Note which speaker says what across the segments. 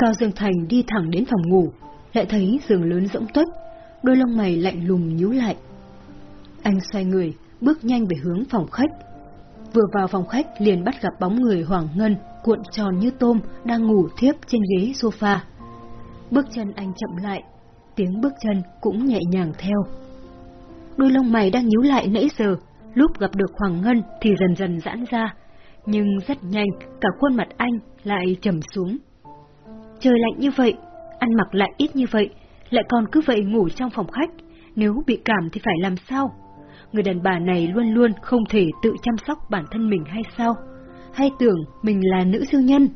Speaker 1: Cao Dương Thành đi thẳng đến phòng ngủ, lại thấy giường lớn rỗng tuếch, đôi lông mày lạnh lùng nhíu lại. Anh xoay người, bước nhanh về hướng phòng khách. Vừa vào phòng khách liền bắt gặp bóng người Hoàng Ngân cuộn tròn như tôm đang ngủ thiếp trên ghế sofa. Bước chân anh chậm lại, tiếng bước chân cũng nhẹ nhàng theo. Đôi lông mày đang nhíu lại nãy giờ, lúc gặp được Hoàng Ngân thì dần dần giãn ra, nhưng rất nhanh cả khuôn mặt anh lại trầm xuống. Trời lạnh như vậy, ăn mặc lại ít như vậy, lại còn cứ vậy ngủ trong phòng khách, nếu bị cảm thì phải làm sao? Người đàn bà này luôn luôn không thể tự chăm sóc bản thân mình hay sao? Hay tưởng mình là nữ siêu nhân?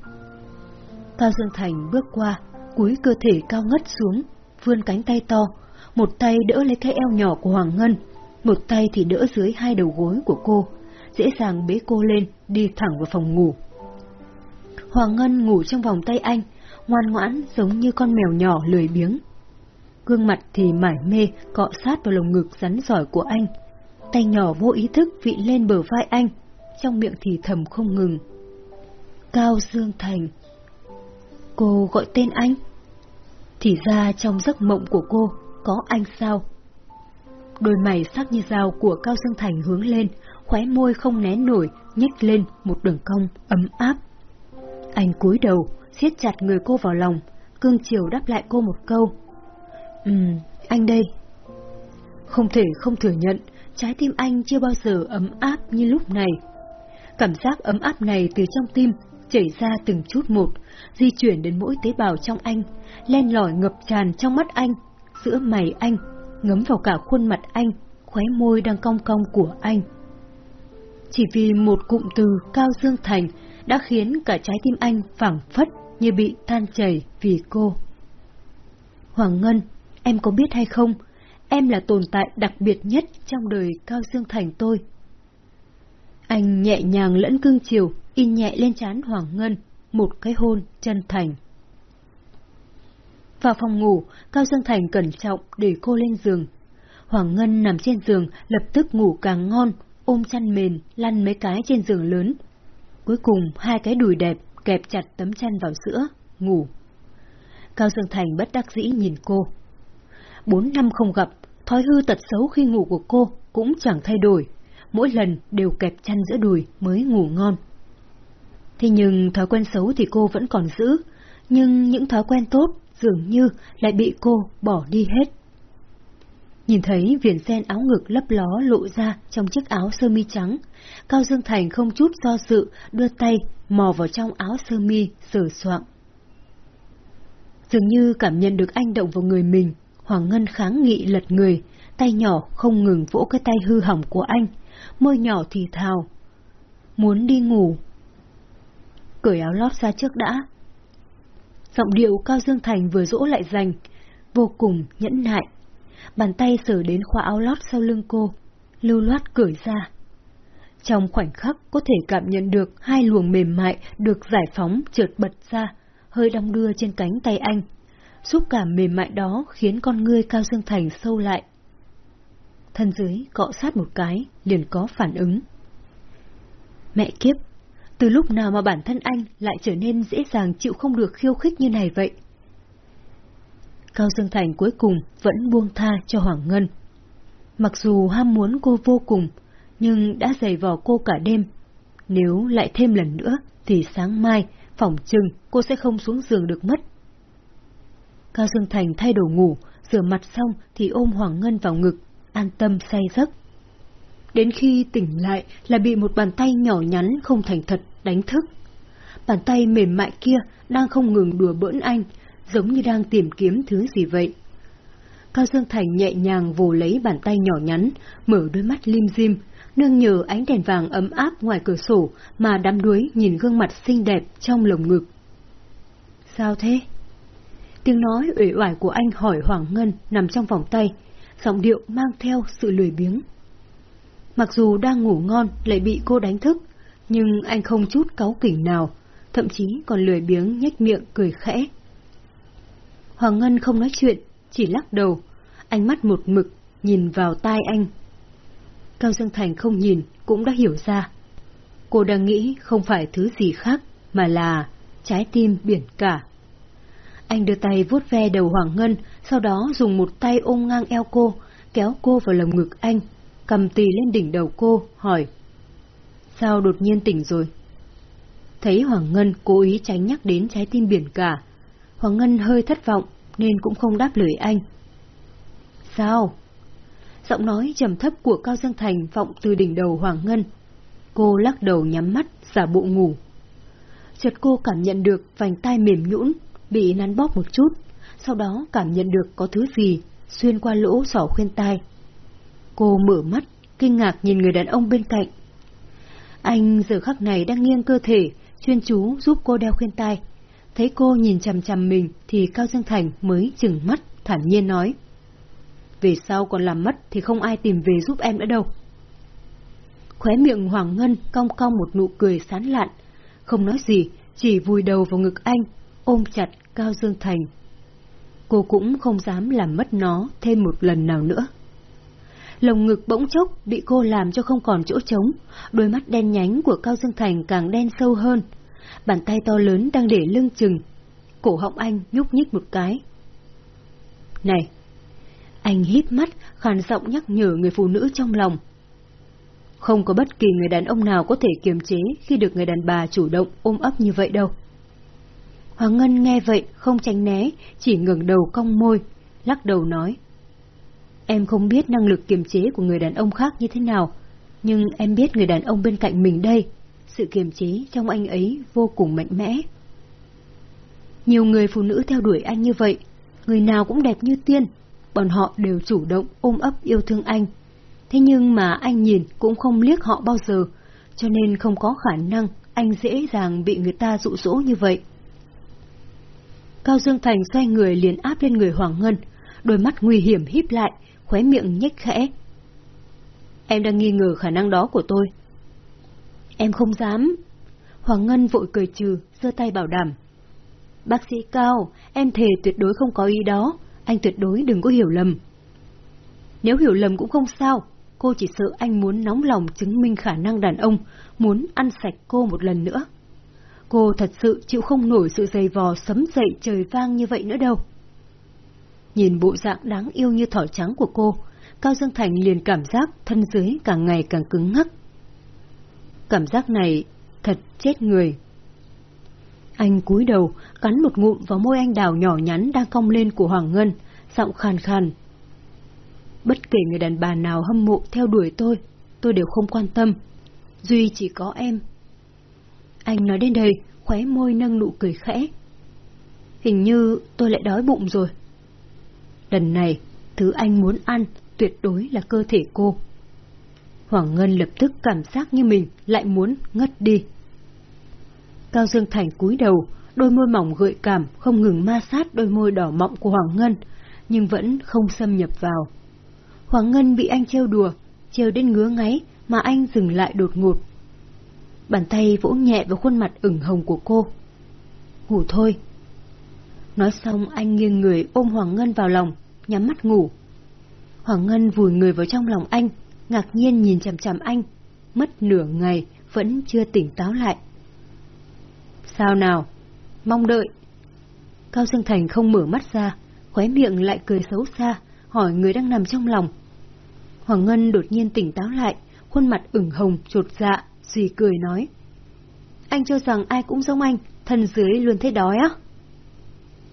Speaker 1: Cao Dương Thành bước qua, cúi cơ thể cao ngất xuống, vươn cánh tay to, một tay đỡ lấy cái eo nhỏ của Hoàng Ngân, một tay thì đỡ dưới hai đầu gối của cô, dễ dàng bế cô lên, đi thẳng vào phòng ngủ. Hoàng Ngân ngủ trong vòng tay anh, ngoan ngoãn giống như con mèo nhỏ lười biếng. Gương mặt thì mải mê cọ sát vào lồng ngực rắn giỏi của anh, tay nhỏ vô ý thức vị lên bờ vai anh, trong miệng thì thầm không ngừng. Cao Dương Thành Cô gọi tên anh? Thì ra trong giấc mộng của cô có anh sao? Đôi mày sắc như dao của Cao Dương Thành hướng lên, khóe môi không né nổi, nhếch lên một đường cong ấm áp. Anh cúi đầu, siết chặt người cô vào lòng, cương chiều đáp lại cô một câu. Ừm, anh đây. Không thể không thừa nhận, trái tim anh chưa bao giờ ấm áp như lúc này. Cảm giác ấm áp này từ trong tim chảy ra từng chút một, di chuyển đến mỗi tế bào trong anh, len lỏi ngập tràn trong mắt anh, giữa mày anh, ngấm vào cả khuôn mặt anh, khóe môi đang cong cong của anh. Chỉ vì một cụm từ Cao Dương Thành đã khiến cả trái tim anh phảng phất như bị than chảy vì cô. Hoàng Ngân, em có biết hay không, em là tồn tại đặc biệt nhất trong đời Cao Dương Thành tôi. Anh nhẹ nhàng lẫn cương chiều, in nhẹ lên trán Hoàng Ngân, một cái hôn chân thành. Vào phòng ngủ, Cao Dương Thành cẩn trọng để cô lên giường. Hoàng Ngân nằm trên giường, lập tức ngủ càng ngon, ôm chăn mền, lăn mấy cái trên giường lớn. Cuối cùng, hai cái đùi đẹp kẹp chặt tấm chăn vào giữa, ngủ. Cao Dương Thành bất đắc dĩ nhìn cô. Bốn năm không gặp, thói hư tật xấu khi ngủ của cô cũng chẳng thay đổi, mỗi lần đều kẹp chăn giữa đùi mới ngủ ngon. Thế nhưng thói quen xấu thì cô vẫn còn giữ, nhưng những thói quen tốt dường như lại bị cô bỏ đi hết. Nhìn thấy viền sen áo ngực lấp ló lộ ra trong chiếc áo sơ mi trắng, Cao Dương Thành không chút do dự đưa tay mò vào trong áo sơ mi sờ soạng. Dường như cảm nhận được anh động vào người mình, Hoàng Ngân kháng nghị lật người, tay nhỏ không ngừng vỗ cái tay hư hỏng của anh, môi nhỏ thì thào. Muốn đi ngủ. Cởi áo lót ra trước đã. Giọng điệu Cao Dương Thành vừa dỗ lại dành, vô cùng nhẫn nại. Bàn tay sờ đến khoa áo lót sau lưng cô, lưu loát cởi ra. Trong khoảnh khắc có thể cảm nhận được hai luồng mềm mại được giải phóng trượt bật ra, hơi đong đưa trên cánh tay anh. Xúc cảm mềm mại đó khiến con ngươi Cao Dương Thành sâu lại. Thân dưới cọ sát một cái, liền có phản ứng. Mẹ kiếp, từ lúc nào mà bản thân anh lại trở nên dễ dàng chịu không được khiêu khích như này vậy? Cao Dương Thành cuối cùng vẫn buông tha cho Hoàng Ngân. Mặc dù ham muốn cô vô cùng, nhưng đã giày vò cô cả đêm. Nếu lại thêm lần nữa, thì sáng mai, phòng trừng cô sẽ không xuống giường được mất. Cao Dương Thành thay đồ ngủ, rửa mặt xong thì ôm Hoàng Ngân vào ngực, an tâm say giấc. Đến khi tỉnh lại là bị một bàn tay nhỏ nhắn không thành thật đánh thức. Bàn tay mềm mại kia đang không ngừng đùa bỡn anh, giống như đang tìm kiếm thứ gì vậy. Cao Dương Thành nhẹ nhàng vồ lấy bàn tay nhỏ nhắn, mở đôi mắt lim dim, nương nhờ ánh đèn vàng ấm áp ngoài cửa sổ mà đắm đuối nhìn gương mặt xinh đẹp trong lồng ngực. Sao thế? Tiếng nói uể oải của anh hỏi Hoàng Ngân nằm trong vòng tay, giọng điệu mang theo sự lười biếng. Mặc dù đang ngủ ngon lại bị cô đánh thức, nhưng anh không chút cáu kỉnh nào, thậm chí còn lười biếng nhếch miệng cười khẽ. Hoàng Ngân không nói chuyện, chỉ lắc đầu, ánh mắt một mực nhìn vào tai anh. Cao Dương Thành không nhìn cũng đã hiểu ra. Cô đang nghĩ không phải thứ gì khác mà là trái tim biển cả. Anh đưa tay vuốt ve đầu Hoàng Ngân, sau đó dùng một tay ôm ngang eo cô, kéo cô vào lồng ngực anh, cầm tì lên đỉnh đầu cô, hỏi. Sao đột nhiên tỉnh rồi? Thấy Hoàng Ngân cố ý tránh nhắc đến trái tim biển cả. Hoàng Ngân hơi thất vọng, nên cũng không đáp lời anh. Sao? Giọng nói trầm thấp của Cao Dương Thành vọng từ đỉnh đầu Hoàng Ngân. Cô lắc đầu nhắm mắt, giả bộ ngủ. Chợt cô cảm nhận được vành tai mềm nhũn, bị nắn bóp một chút, sau đó cảm nhận được có thứ gì xuyên qua lỗ sỏ khuyên tai. Cô mở mắt, kinh ngạc nhìn người đàn ông bên cạnh. Anh giờ khắc này đang nghiêng cơ thể, chuyên chú giúp cô đeo khuyên tai. Thấy cô nhìn chằm chằm mình thì Cao Dương Thành mới chừng mắt, thản nhiên nói. Về sau còn làm mất thì không ai tìm về giúp em nữa đâu. Khóe miệng Hoàng Ngân cong cong một nụ cười sán lạn, không nói gì, chỉ vùi đầu vào ngực anh, ôm chặt Cao Dương Thành. Cô cũng không dám làm mất nó thêm một lần nào nữa. Lồng ngực bỗng chốc bị cô làm cho không còn chỗ trống, đôi mắt đen nhánh của Cao Dương Thành càng đen sâu hơn. Bàn tay to lớn đang để lưng chừng. Cổ họng anh nhúc nhích một cái. Này! Anh hít mắt, khàn giọng nhắc nhở người phụ nữ trong lòng. Không có bất kỳ người đàn ông nào có thể kiềm chế khi được người đàn bà chủ động ôm ấp như vậy đâu. Hoàng Ngân nghe vậy, không tránh né, chỉ ngừng đầu cong môi, lắc đầu nói. Em không biết năng lực kiềm chế của người đàn ông khác như thế nào, nhưng em biết người đàn ông bên cạnh mình đây, sự kiềm chế trong anh ấy vô cùng mạnh mẽ. Nhiều người phụ nữ theo đuổi anh như vậy, người nào cũng đẹp như tiên, bọn họ đều chủ động ôm ấp yêu thương anh. Thế nhưng mà anh nhìn cũng không liếc họ bao giờ, cho nên không có khả năng anh dễ dàng bị người ta dụ dỗ như vậy. Cao Dương Thành xoay người liền áp lên người Hoàng Ngân, đôi mắt nguy hiểm híp lại, khóe miệng nhếch khẽ. Em đang nghi ngờ khả năng đó của tôi. Em không dám. Hoàng Ngân vội cười trừ, giơ tay bảo đảm. Bác sĩ Cao, em thề tuyệt đối không có ý đó, anh tuyệt đối đừng có hiểu lầm. Nếu hiểu lầm cũng không sao, cô chỉ sợ anh muốn nóng lòng chứng minh khả năng đàn ông, muốn ăn sạch cô một lần nữa. Cô thật sự chịu không nổi sự dày vò sấm dậy trời vang như vậy nữa đâu. Nhìn bộ dạng đáng yêu như thỏ trắng của cô, Cao Dương Thành liền cảm giác thân dưới càng ngày càng cứng ngắc. Cảm giác này thật chết người. Anh cúi đầu, cắn một ngụm vào môi anh đào nhỏ nhắn đang cong lên của Hoàng Ngân, giọng khàn khàn. Bất kể người đàn bà nào hâm mộ theo đuổi tôi, tôi đều không quan tâm. Duy chỉ có em. Anh nói đến đây, khóe môi nâng nụ cười khẽ. Hình như tôi lại đói bụng rồi. Lần này, thứ anh muốn ăn tuyệt đối là cơ thể cô. Hoàng Ngân lập tức cảm giác như mình lại muốn ngất đi. Cao Dương Thành cúi đầu, đôi môi mỏng gợi cảm không ngừng ma sát đôi môi đỏ mọng của Hoàng Ngân, nhưng vẫn không xâm nhập vào. Hoàng Ngân bị anh trêu đùa, trêu đến ngứa ngáy mà anh dừng lại đột ngột. Bàn tay vỗ nhẹ vào khuôn mặt ửng hồng của cô. Ngủ thôi. Nói xong anh nghiêng người ôm Hoàng Ngân vào lòng, nhắm mắt ngủ. Hoàng Ngân vùi người vào trong lòng anh, ngạc nhiên nhìn chằm chằm anh, mất nửa ngày vẫn chưa tỉnh táo lại. Sao nào? Mong đợi. Cao Dương Thành không mở mắt ra, khóe miệng lại cười xấu xa, hỏi người đang nằm trong lòng. Hoàng Ngân đột nhiên tỉnh táo lại, khuôn mặt ửng hồng, trột dạ, suy cười nói. Anh cho rằng ai cũng giống anh, thân dưới luôn thấy đói á?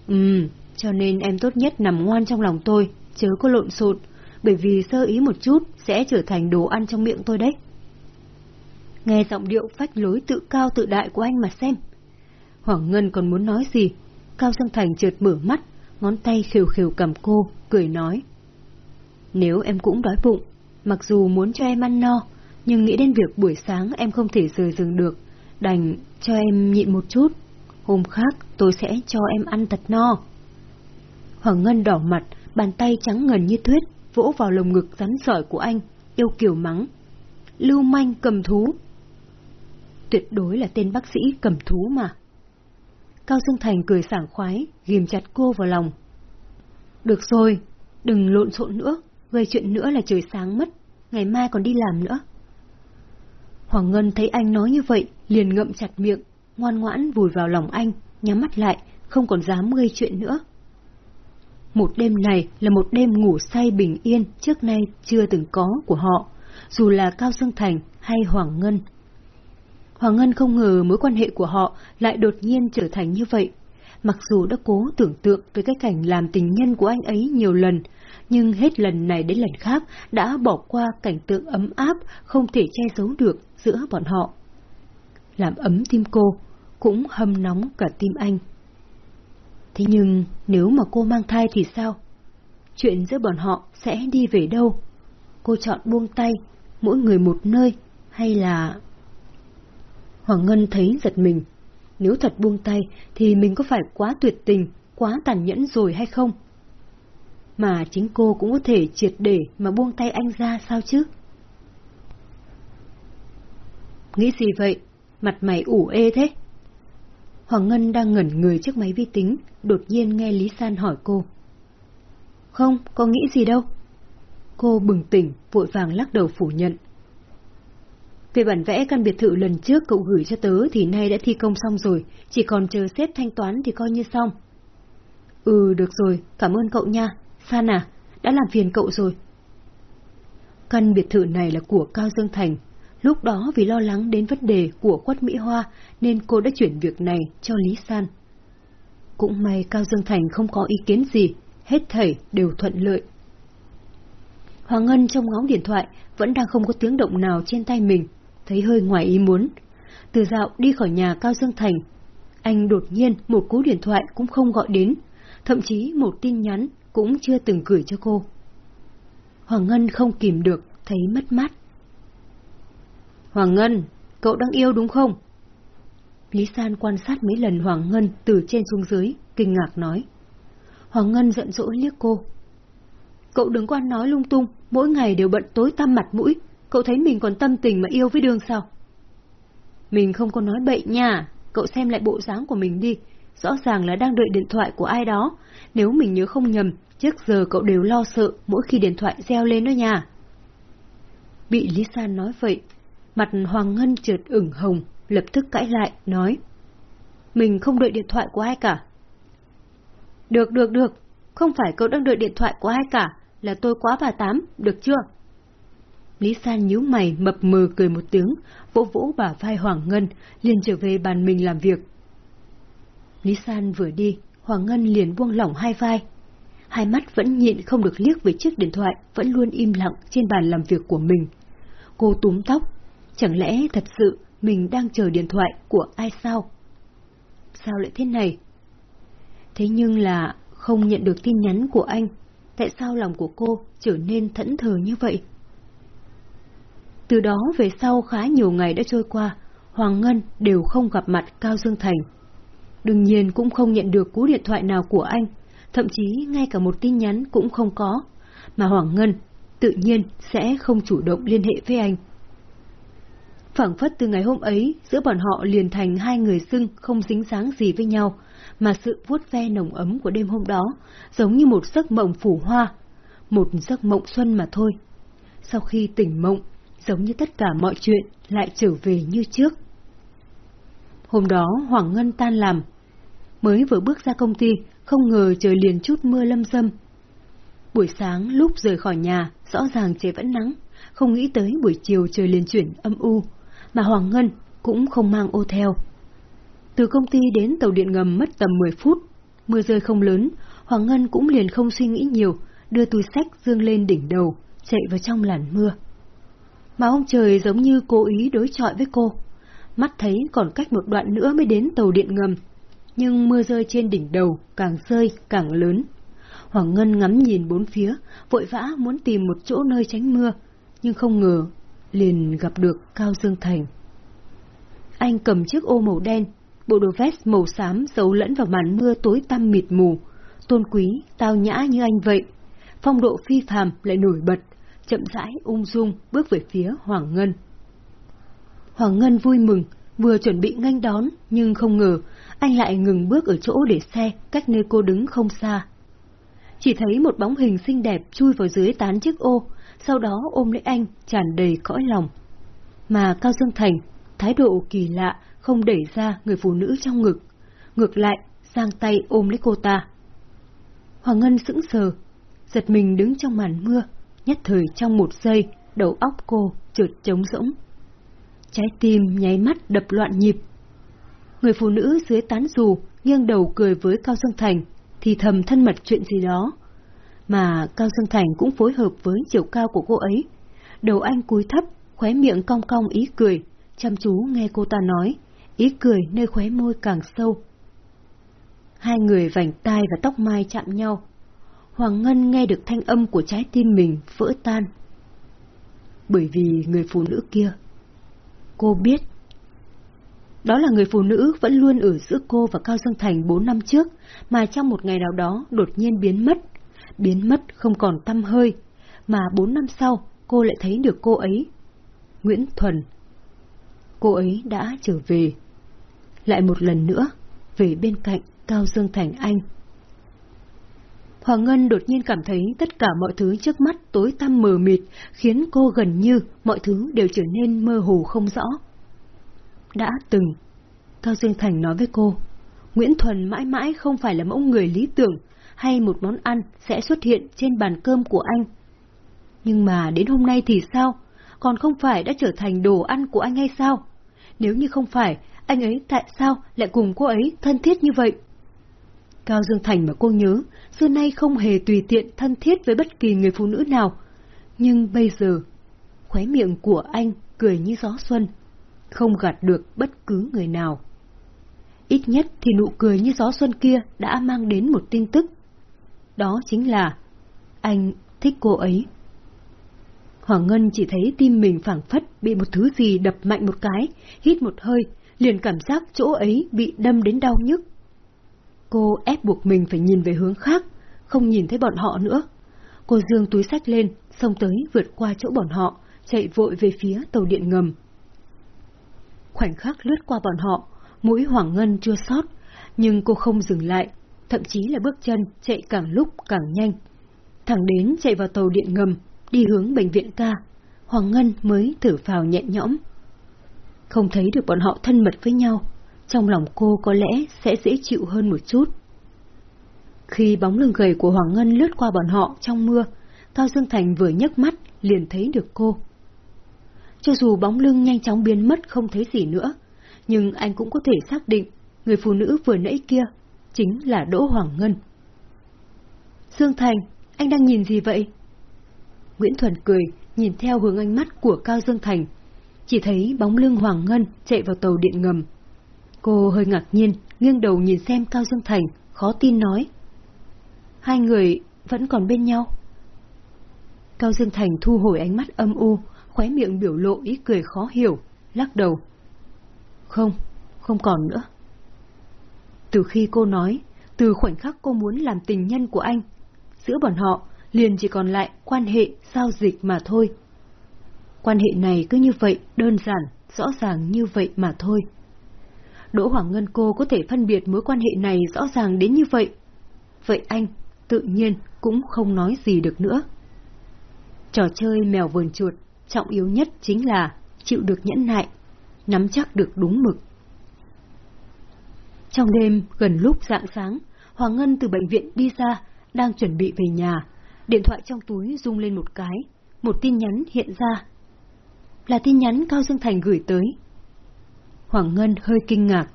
Speaker 1: Ừm, cho nên em tốt nhất nằm ngoan trong lòng tôi, chớ có lộn xộn, bởi vì sơ ý một chút sẽ trở thành đồ ăn trong miệng tôi đấy. Nghe giọng điệu phách lối tự cao tự đại của anh mà xem. Hoàng Ngân còn muốn nói gì, Cao Dương Thành trượt mở mắt, ngón tay khều khều cầm cô, cười nói. Nếu em cũng đói bụng, mặc dù muốn cho em ăn no, nhưng nghĩ đến việc buổi sáng em không thể rời giường được, đành cho em nhịn một chút. Hôm khác tôi sẽ cho em ăn thật no. Hoàng Ngân đỏ mặt, bàn tay trắng ngần như tuyết, vỗ vào lồng ngực rắn sỏi của anh, yêu kiều mắng. Lưu manh cầm thú. Tuyệt đối là tên bác sĩ cầm thú mà. Cao Dương Thành cười sảng khoái, ghim chặt cô vào lòng. Được rồi, đừng lộn xộn nữa, gây chuyện nữa là trời sáng mất, ngày mai còn đi làm nữa. Hoàng Ngân thấy anh nói như vậy, liền ngậm chặt miệng, ngoan ngoãn vùi vào lòng anh, nhắm mắt lại, không còn dám gây chuyện nữa. Một đêm này là một đêm ngủ say bình yên trước nay chưa từng có của họ, dù là Cao Dương Thành hay Hoàng Ngân. Hoàng Ngân không ngờ mối quan hệ của họ lại đột nhiên trở thành như vậy. Mặc dù đã cố tưởng tượng về cái cảnh làm tình nhân của anh ấy nhiều lần, nhưng hết lần này đến lần khác đã bỏ qua cảnh tượng ấm áp không thể che giấu được giữa bọn họ. Làm ấm tim cô, cũng hâm nóng cả tim anh. Thế nhưng nếu mà cô mang thai thì sao? Chuyện giữa bọn họ sẽ đi về đâu? Cô chọn buông tay, mỗi người một nơi, hay là... Hoàng Ngân thấy giật mình. Nếu thật buông tay thì mình có phải quá tuyệt tình, quá tàn nhẫn rồi hay không? Mà chính cô cũng có thể triệt để mà buông tay anh ra sao chứ? Nghĩ gì vậy? Mặt mày ủ ê thế? Hoàng Ngân đang ngẩn người trước máy vi tính, đột nhiên nghe Lý San hỏi cô. Không, có nghĩ gì đâu. Cô bừng tỉnh, vội vàng lắc đầu phủ nhận. Về bản vẽ căn biệt thự lần trước cậu gửi cho tớ thì nay đã thi công xong rồi, chỉ còn chờ xếp thanh toán thì coi như xong. Ừ, được rồi, cảm ơn cậu nha. San à, đã làm phiền cậu rồi. Căn biệt thự này là của Cao Dương Thành, Lúc đó vì lo lắng đến vấn đề của quất Mỹ Hoa nên cô đã chuyển việc này cho Lý San. Cũng may Cao Dương Thành không có ý kiến gì, hết thảy đều thuận lợi. Hoàng Ngân trong ngóng điện thoại vẫn đang không có tiếng động nào trên tay mình, thấy hơi ngoài ý muốn. Từ dạo đi khỏi nhà Cao Dương Thành, anh đột nhiên một cú điện thoại cũng không gọi đến, thậm chí một tin nhắn cũng chưa từng gửi cho cô. Hoàng Ngân không kìm được, thấy mất mát. Hoàng Ngân, cậu đang yêu đúng không? Lý San quan sát mấy lần Hoàng Ngân từ trên xuống dưới, kinh ngạc nói. Hoàng Ngân giận dỗi liếc cô. Cậu đừng quan nói lung tung, mỗi ngày đều bận tối tăm mặt mũi, cậu thấy mình còn tâm tình mà yêu với đường sao? Mình không có nói bậy nha, cậu xem lại bộ dáng của mình đi, rõ ràng là đang đợi điện thoại của ai đó, nếu mình nhớ không nhầm, trước giờ cậu đều lo sợ mỗi khi điện thoại reo lên đó nha. Bị Lý San nói vậy, Mặt Hoàng Ngân chợt ửng hồng, lập tức cãi lại, nói. Mình không đợi điện thoại của ai cả. Được, được, được. Không phải cậu đang đợi điện thoại của ai cả, là tôi quá bà tám, được chưa? Lý San nhíu mày mập mờ cười một tiếng, vỗ vỗ bả vai Hoàng Ngân, liền trở về bàn mình làm việc. Lý San vừa đi, Hoàng Ngân liền buông lỏng hai vai. Hai mắt vẫn nhịn không được liếc về chiếc điện thoại vẫn luôn im lặng trên bàn làm việc của mình. Cô túm tóc, Chẳng lẽ thật sự mình đang chờ điện thoại của ai sao? Sao lại thế này? Thế nhưng là không nhận được tin nhắn của anh, tại sao lòng của cô trở nên thẫn thờ như vậy? Từ đó về sau khá nhiều ngày đã trôi qua, Hoàng Ngân đều không gặp mặt Cao Dương Thành. Đương nhiên cũng không nhận được cú điện thoại nào của anh, thậm chí ngay cả một tin nhắn cũng không có, mà Hoàng Ngân tự nhiên sẽ không chủ động liên hệ với anh phảng phất từ ngày hôm ấy, giữa bọn họ liền thành hai người xưng không dính dáng gì với nhau, mà sự vuốt ve nồng ấm của đêm hôm đó, giống như một giấc mộng phủ hoa, một giấc mộng xuân mà thôi. Sau khi tỉnh mộng, giống như tất cả mọi chuyện lại trở về như trước. Hôm đó Hoàng Ngân tan làm. Mới vừa bước ra công ty, không ngờ trời liền chút mưa lâm dâm. Buổi sáng lúc rời khỏi nhà, rõ ràng trời vẫn nắng, không nghĩ tới buổi chiều trời liền chuyển âm u, mà Hoàng Ngân cũng không mang ô theo. Từ công ty đến tàu điện ngầm mất tầm 10 phút, mưa rơi không lớn, Hoàng Ngân cũng liền không suy nghĩ nhiều, đưa túi sách dương lên đỉnh đầu, chạy vào trong làn mưa. Mà ông trời giống như cố ý đối chọi với cô. Mắt thấy còn cách một đoạn nữa mới đến tàu điện ngầm, nhưng mưa rơi trên đỉnh đầu càng rơi càng lớn. Hoàng Ngân ngắm nhìn bốn phía, vội vã muốn tìm một chỗ nơi tránh mưa, nhưng không ngờ liền gặp được Cao Dương Thành. Anh cầm chiếc ô màu đen, bộ đồ vest màu xám giấu lẫn vào màn mưa tối tăm mịt mù, tôn quý, tao nhã như anh vậy. Phong độ phi phàm lại nổi bật, chậm rãi ung dung bước về phía Hoàng Ngân. Hoàng Ngân vui mừng, vừa chuẩn bị nghênh đón, nhưng không ngờ anh lại ngừng bước ở chỗ để xe cách nơi cô đứng không xa. Chỉ thấy một bóng hình xinh đẹp chui vào dưới tán chiếc ô, sau đó ôm lấy anh tràn đầy cõi lòng. Mà Cao Dương Thành, thái độ kỳ lạ, không đẩy ra người phụ nữ trong ngực, ngược lại, giang tay ôm lấy cô ta. Hoàng Ngân sững sờ, giật mình đứng trong màn mưa, nhất thời trong một giây, đầu óc cô chợt trống rỗng. Trái tim nháy mắt đập loạn nhịp. Người phụ nữ dưới tán dù nghiêng đầu cười với Cao Dương Thành, thì thầm thân mật chuyện gì đó. Mà Cao Dương Thành cũng phối hợp với chiều cao của cô ấy. Đầu anh cúi thấp, khóe miệng cong cong ý cười, chăm chú nghe cô ta nói, ý cười nơi khóe môi càng sâu. Hai người vành tai và tóc mai chạm nhau. Hoàng Ngân nghe được thanh âm của trái tim mình vỡ tan. Bởi vì người phụ nữ kia, cô biết. Đó là người phụ nữ vẫn luôn ở giữa cô và Cao Dương Thành bốn năm trước, mà trong một ngày nào đó đột nhiên biến mất. Biến mất không còn tâm hơi, mà bốn năm sau cô lại thấy được cô ấy. Nguyễn Thuần. Cô ấy đã trở về. Lại một lần nữa, về bên cạnh Cao Dương Thành Anh. Hoàng Ngân đột nhiên cảm thấy tất cả mọi thứ trước mắt tối tăm mờ mịt, khiến cô gần như mọi thứ đều trở nên mơ hồ không rõ. Đã từng, Cao Dương Thành nói với cô, Nguyễn Thuần mãi mãi không phải là mẫu người lý tưởng hay một món ăn sẽ xuất hiện trên bàn cơm của anh. Nhưng mà đến hôm nay thì sao? Còn không phải đã trở thành đồ ăn của anh hay sao? Nếu như không phải, anh ấy tại sao lại cùng cô ấy thân thiết như vậy? Cao Dương Thành mà cô nhớ, xưa nay không hề tùy tiện thân thiết với bất kỳ người phụ nữ nào. Nhưng bây giờ, khóe miệng của anh cười như gió xuân, không gạt được bất cứ người nào. Ít nhất thì nụ cười như gió xuân kia đã mang đến một tin tức. Đó chính là anh thích cô ấy. Hoàng Ngân chỉ thấy tim mình phảng phất bị một thứ gì đập mạnh một cái, hít một hơi, liền cảm giác chỗ ấy bị đâm đến đau nhức. Cô ép buộc mình phải nhìn về hướng khác, không nhìn thấy bọn họ nữa. Cô dương túi sách lên, xông tới vượt qua chỗ bọn họ, chạy vội về phía tàu điện ngầm. Khoảnh khắc lướt qua bọn họ, mũi Hoàng Ngân chưa sót, nhưng cô không dừng lại, thậm chí là bước chân chạy càng lúc càng nhanh. Thẳng đến chạy vào tàu điện ngầm, đi hướng bệnh viện ca, Hoàng Ngân mới thử phào nhẹ nhõm. Không thấy được bọn họ thân mật với nhau, trong lòng cô có lẽ sẽ dễ chịu hơn một chút. Khi bóng lưng gầy của Hoàng Ngân lướt qua bọn họ trong mưa, Cao Dương Thành vừa nhấc mắt liền thấy được cô. Cho dù bóng lưng nhanh chóng biến mất không thấy gì nữa, nhưng anh cũng có thể xác định người phụ nữ vừa nãy kia chính là Đỗ Hoàng Ngân. Dương Thành, anh đang nhìn gì vậy? Nguyễn Thuần cười, nhìn theo hướng ánh mắt của Cao Dương Thành. Chỉ thấy bóng lưng Hoàng Ngân chạy vào tàu điện ngầm. Cô hơi ngạc nhiên, nghiêng đầu nhìn xem Cao Dương Thành, khó tin nói. Hai người vẫn còn bên nhau. Cao Dương Thành thu hồi ánh mắt âm u, khóe miệng biểu lộ ý cười khó hiểu, lắc đầu. Không, không còn nữa. Từ khi cô nói, từ khoảnh khắc cô muốn làm tình nhân của anh, giữa bọn họ liền chỉ còn lại quan hệ giao dịch mà thôi. Quan hệ này cứ như vậy, đơn giản, rõ ràng như vậy mà thôi. Đỗ Hoàng Ngân cô có thể phân biệt mối quan hệ này rõ ràng đến như vậy. Vậy anh, tự nhiên, cũng không nói gì được nữa. Trò chơi mèo vườn chuột, trọng yếu nhất chính là chịu được nhẫn nại, nắm chắc được đúng mực. Trong đêm, gần lúc rạng sáng, Hoàng Ngân từ bệnh viện đi ra, đang chuẩn bị về nhà. Điện thoại trong túi rung lên một cái, một tin nhắn hiện ra. Là tin nhắn Cao Dương Thành gửi tới. Hoàng Ngân hơi kinh ngạc.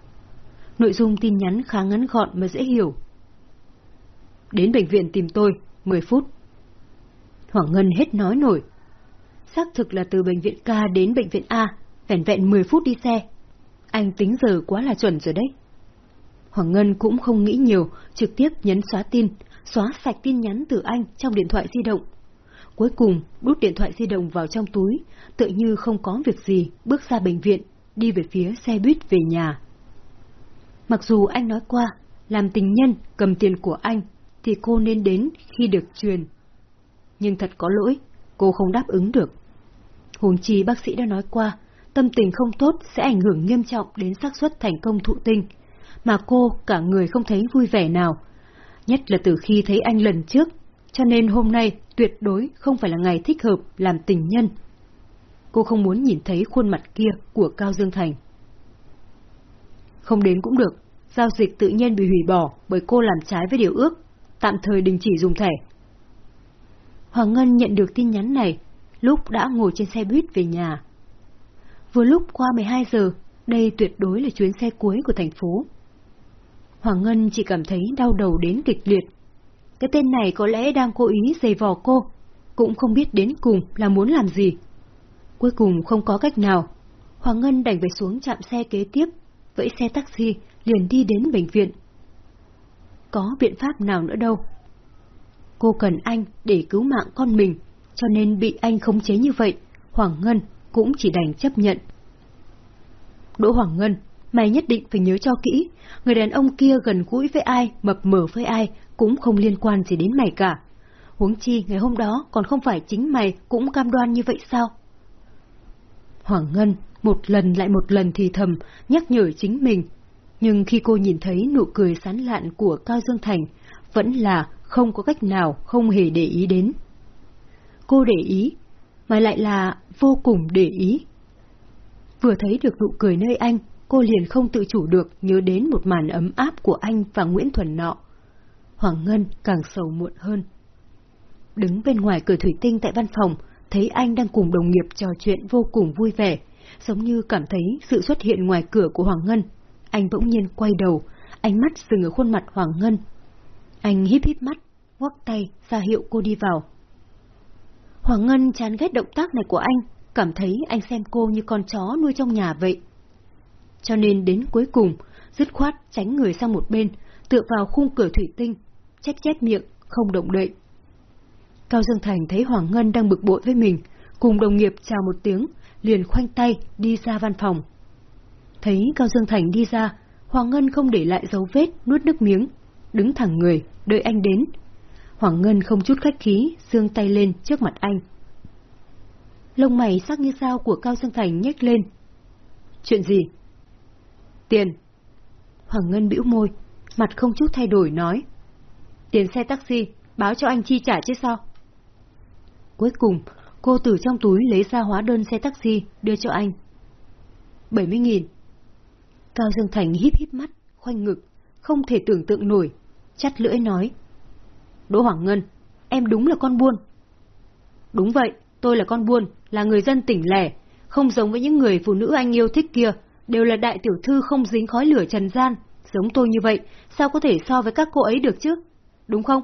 Speaker 1: Nội dung tin nhắn khá ngắn gọn mà dễ hiểu. Đến bệnh viện tìm tôi, 10 phút. Hoàng Ngân hết nói nổi. Xác thực là từ bệnh viện K đến bệnh viện A, vẻn vẹn 10 phút đi xe. Anh tính giờ quá là chuẩn rồi đấy. Hoàng Ngân cũng không nghĩ nhiều, trực tiếp nhấn xóa tin, xóa sạch tin nhắn từ anh trong điện thoại di động. Cuối cùng, đút điện thoại di động vào trong túi, tự như không có việc gì, bước ra bệnh viện, đi về phía xe buýt về nhà. Mặc dù anh nói qua, làm tình nhân cầm tiền của anh, thì cô nên đến khi được truyền. Nhưng thật có lỗi, cô không đáp ứng được. Huống chi bác sĩ đã nói qua, tâm tình không tốt sẽ ảnh hưởng nghiêm trọng đến xác suất thành công thụ tinh, mà cô cả người không thấy vui vẻ nào. Nhất là từ khi thấy anh lần trước, cho nên hôm nay tuyệt đối không phải là ngày thích hợp làm tình nhân. Cô không muốn nhìn thấy khuôn mặt kia của Cao Dương Thành. Không đến cũng được, giao dịch tự nhiên bị hủy bỏ bởi cô làm trái với điều ước, tạm thời đình chỉ dùng thẻ. Hoàng Ngân nhận được tin nhắn này, lúc đã ngồi trên xe buýt về nhà. Vừa lúc qua 12 giờ, đây tuyệt đối là chuyến xe cuối của thành phố. Hoàng Ngân chỉ cảm thấy đau đầu đến kịch liệt. Cái tên này có lẽ đang cố ý giày vò cô, cũng không biết đến cùng là muốn làm gì. Cuối cùng không có cách nào, Hoàng Ngân đành phải xuống chạm xe kế tiếp, vẫy xe taxi liền đi đến bệnh viện. Có biện pháp nào nữa đâu. Cô cần anh để cứu mạng con mình, cho nên bị anh khống chế như vậy, Hoàng Ngân cũng chỉ đành chấp nhận. Đỗ Hoàng Ngân, mày nhất định phải nhớ cho kỹ, người đàn ông kia gần gũi với ai, mập mờ với ai, cũng không liên quan gì đến mày cả. Huống chi ngày hôm đó còn không phải chính mày cũng cam đoan như vậy sao? Hoàng Ngân một lần lại một lần thì thầm, nhắc nhở chính mình. Nhưng khi cô nhìn thấy nụ cười sán lạn của Cao Dương Thành, vẫn là không có cách nào không hề để ý đến. Cô để ý, mà lại là vô cùng để ý. Vừa thấy được nụ cười nơi anh, cô liền không tự chủ được nhớ đến một màn ấm áp của anh và Nguyễn Thuần nọ. Hoàng Ngân càng sầu muộn hơn. Đứng bên ngoài cửa thủy tinh tại văn phòng, thấy anh đang cùng đồng nghiệp trò chuyện vô cùng vui vẻ, giống như cảm thấy sự xuất hiện ngoài cửa của Hoàng Ngân. Anh bỗng nhiên quay đầu, ánh mắt dừng ở khuôn mặt Hoàng Ngân. Anh híp híp mắt, ngoắc tay ra hiệu cô đi vào. Hoàng Ngân chán ghét động tác này của anh, cảm thấy anh xem cô như con chó nuôi trong nhà vậy. Cho nên đến cuối cùng, dứt khoát tránh người sang một bên, tựa vào khung cửa thủy tinh, chép chép miệng, không động đậy. Cao Dương Thành thấy Hoàng Ngân đang bực bội với mình, cùng đồng nghiệp chào một tiếng, liền khoanh tay đi ra văn phòng. Thấy Cao Dương Thành đi ra, Hoàng Ngân không để lại dấu vết nuốt nước miếng, đứng thẳng người, đợi anh đến. Hoàng Ngân không chút khách khí, dương tay lên trước mặt anh. Lông mày sắc như sao của Cao Dương Thành nhếch lên. Chuyện gì? Tiền. Hoàng Ngân bĩu môi, mặt không chút thay đổi nói. Tiền xe taxi, báo cho anh chi trả chứ sao? Cuối cùng, cô từ trong túi lấy ra hóa đơn xe taxi, đưa cho anh. 70.000. Cao Dương Thành híp híp mắt, khoanh ngực, không thể tưởng tượng nổi, chắt lưỡi nói. Đỗ Hoàng Ngân, em đúng là con buôn. Đúng vậy, tôi là con buôn, là người dân tỉnh lẻ, không giống với những người phụ nữ anh yêu thích kia, đều là đại tiểu thư không dính khói lửa trần gian. Giống tôi như vậy, sao có thể so với các cô ấy được chứ? Đúng không?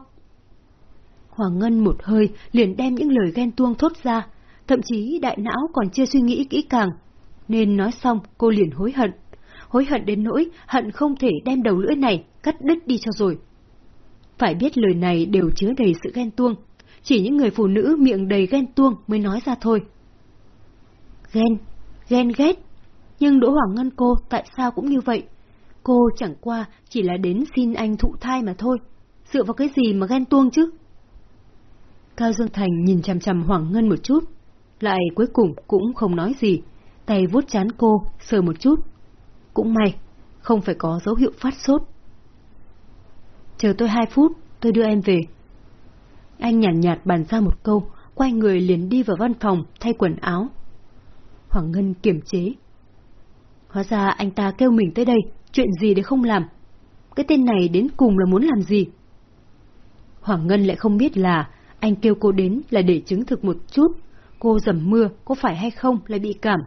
Speaker 1: Hoàng Ngân một hơi liền đem những lời ghen tuông thốt ra, thậm chí đại não còn chưa suy nghĩ kỹ càng. Nên nói xong cô liền hối hận. Hối hận đến nỗi hận không thể đem đầu lưỡi này cắt đứt đi cho rồi. Phải biết lời này đều chứa đầy sự ghen tuông, chỉ những người phụ nữ miệng đầy ghen tuông mới nói ra thôi. Ghen, ghen ghét, nhưng Đỗ Hoàng Ngân cô tại sao cũng như vậy? Cô chẳng qua chỉ là đến xin anh thụ thai mà thôi, dựa vào cái gì mà ghen tuông chứ? Cao Dương Thành nhìn chằm chằm Hoàng Ngân một chút, lại cuối cùng cũng không nói gì, tay vuốt chán cô, sờ một chút. Cũng may, không phải có dấu hiệu phát sốt. Chờ tôi hai phút, tôi đưa em về. Anh nhàn nhạt, nhạt bàn ra một câu, quay người liền đi vào văn phòng thay quần áo. Hoàng Ngân kiềm chế. Hóa ra anh ta kêu mình tới đây, chuyện gì để không làm. Cái tên này đến cùng là muốn làm gì? Hoàng Ngân lại không biết là anh kêu cô đến là để chứng thực một chút, cô dầm mưa có phải hay không lại bị cảm.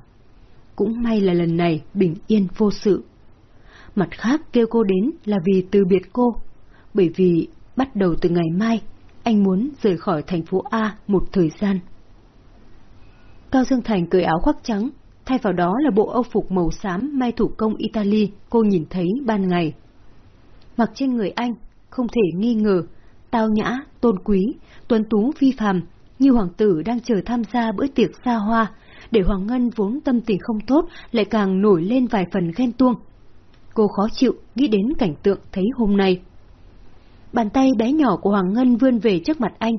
Speaker 1: Cũng may là lần này bình yên vô sự. Mặt khác kêu cô đến là vì từ biệt cô, bởi vì bắt đầu từ ngày mai, anh muốn rời khỏi thành phố A một thời gian. Cao Dương Thành cởi áo khoác trắng, thay vào đó là bộ âu phục màu xám may thủ công Italy cô nhìn thấy ban ngày. Mặc trên người anh, không thể nghi ngờ, tao nhã, tôn quý, tuấn tú phi phàm, như hoàng tử đang chờ tham gia bữa tiệc xa hoa, để Hoàng Ngân vốn tâm tình không tốt lại càng nổi lên vài phần ghen tuông. Cô khó chịu nghĩ đến cảnh tượng thấy hôm nay. Bàn tay bé nhỏ của Hoàng Ngân vươn về trước mặt anh.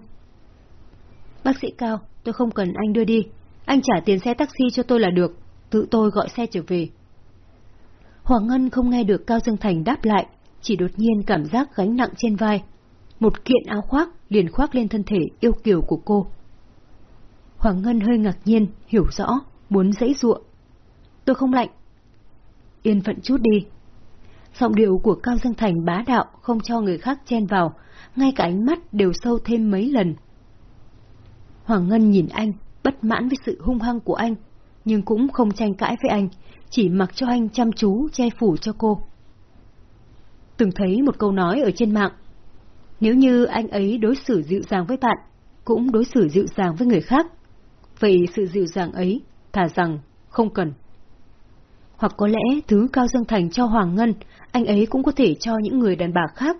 Speaker 1: Bác sĩ Cao, tôi không cần anh đưa đi. Anh trả tiền xe taxi cho tôi là được, tự tôi gọi xe trở về. Hoàng Ngân không nghe được Cao Dương Thành đáp lại, chỉ đột nhiên cảm giác gánh nặng trên vai. Một kiện áo khoác liền khoác lên thân thể yêu kiều của cô. Hoàng Ngân hơi ngạc nhiên, hiểu rõ, muốn dãy ruộng. Tôi không lạnh. Yên phận chút đi. Giọng điệu của Cao Dương Thành bá đạo không cho người khác chen vào, ngay cả ánh mắt đều sâu thêm mấy lần. Hoàng Ngân nhìn anh, bất mãn với sự hung hăng của anh, nhưng cũng không tranh cãi với anh, chỉ mặc cho anh chăm chú che phủ cho cô. Từng thấy một câu nói ở trên mạng, nếu như anh ấy đối xử dịu dàng với bạn, cũng đối xử dịu dàng với người khác, vậy sự dịu dàng ấy, thà rằng không cần. Hoặc có lẽ thứ Cao Dương Thành cho Hoàng Ngân, anh ấy cũng có thể cho những người đàn bà khác.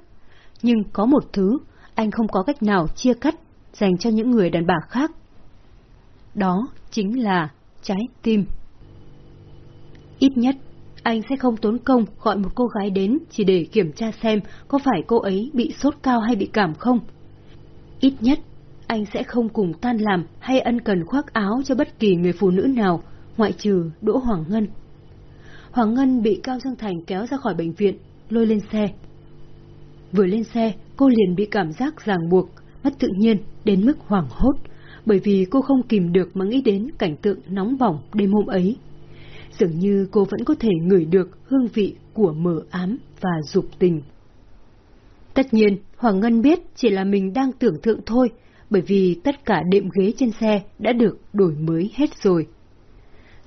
Speaker 1: Nhưng có một thứ, anh không có cách nào chia cắt dành cho những người đàn bà khác. Đó chính là trái tim. Ít nhất, anh sẽ không tốn công gọi một cô gái đến chỉ để kiểm tra xem có phải cô ấy bị sốt cao hay bị cảm không. Ít nhất, anh sẽ không cùng tan làm hay ân cần khoác áo cho bất kỳ người phụ nữ nào, ngoại trừ Đỗ Hoàng Ngân. Hoàng Ngân bị Cao Dương Thành kéo ra khỏi bệnh viện, lôi lên xe. Vừa lên xe, cô liền bị cảm giác ràng buộc, mất tự nhiên đến mức hoảng hốt, bởi vì cô không kìm được mà nghĩ đến cảnh tượng nóng bỏng đêm hôm ấy. Dường như cô vẫn có thể ngửi được hương vị của mờ ám và dục tình. Tất nhiên, Hoàng Ngân biết chỉ là mình đang tưởng tượng thôi, bởi vì tất cả đệm ghế trên xe đã được đổi mới hết rồi.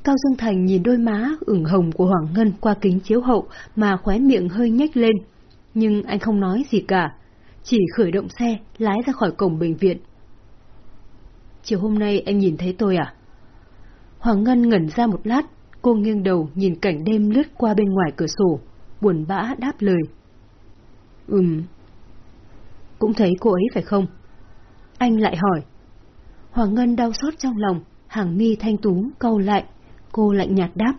Speaker 1: Cao Dương Thành nhìn đôi má ửng hồng của Hoàng Ngân qua kính chiếu hậu mà khóe miệng hơi nhếch lên, nhưng anh không nói gì cả, chỉ khởi động xe lái ra khỏi cổng bệnh viện. Chiều hôm nay anh nhìn thấy tôi à? Hoàng Ngân ngẩn ra một lát, cô nghiêng đầu nhìn cảnh đêm lướt qua bên ngoài cửa sổ, buồn bã đáp lời. Ừm. Cũng thấy cô ấy phải không? Anh lại hỏi. Hoàng Ngân đau xót trong lòng, hàng mi thanh tú câu lại, cô lạnh nhạt đáp.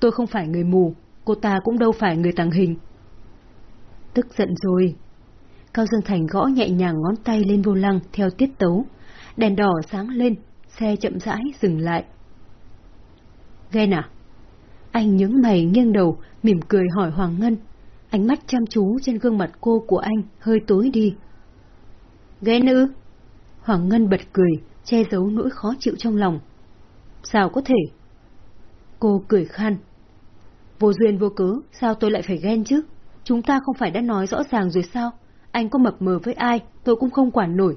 Speaker 1: Tôi không phải người mù, cô ta cũng đâu phải người tàng hình. Tức giận rồi. Cao Dương Thành gõ nhẹ nhàng ngón tay lên vô lăng theo tiết tấu, đèn đỏ sáng lên, xe chậm rãi dừng lại. Ghen à? Anh nhướng mày nghiêng đầu, mỉm cười hỏi Hoàng Ngân. Ánh mắt chăm chú trên gương mặt cô của anh hơi tối đi. Ghen ư? Hoàng Ngân bật cười, che giấu nỗi khó chịu trong lòng. Sao có thể? Cô cười khan. Vô duyên vô cớ, sao tôi lại phải ghen chứ? Chúng ta không phải đã nói rõ ràng rồi sao? Anh có mập mờ với ai, tôi cũng không quản nổi.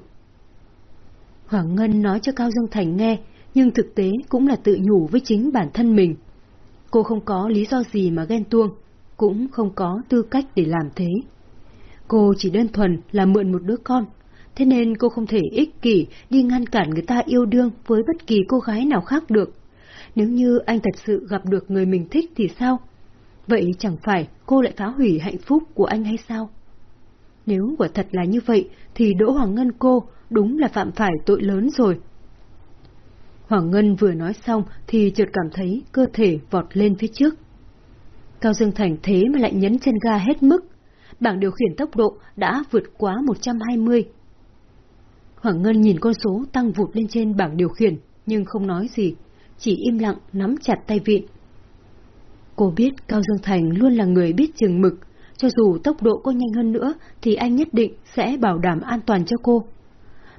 Speaker 1: Hoàng Ngân nói cho Cao Dương Thành nghe, nhưng thực tế cũng là tự nhủ với chính bản thân mình. Cô không có lý do gì mà ghen tuông, cũng không có tư cách để làm thế. Cô chỉ đơn thuần là mượn một đứa con, thế nên cô không thể ích kỷ đi ngăn cản người ta yêu đương với bất kỳ cô gái nào khác được. Nếu như anh thật sự gặp được người mình thích thì sao? Vậy chẳng phải cô lại phá hủy hạnh phúc của anh hay sao? Nếu quả thật là như vậy, thì Đỗ Hoàng Ngân cô đúng là phạm phải tội lớn rồi. Hoàng Ngân vừa nói xong thì chợt cảm thấy cơ thể vọt lên phía trước. Cao Dương Thành thế mà lại nhấn chân ga hết mức. Bảng điều khiển tốc độ đã vượt quá 120. Hoàng Ngân nhìn con số tăng vụt lên trên bảng điều khiển, nhưng không nói gì, chỉ im lặng nắm chặt tay vịn. Cô biết Cao Dương Thành luôn là người biết chừng mực, cho dù tốc độ có nhanh hơn nữa thì anh nhất định sẽ bảo đảm an toàn cho cô.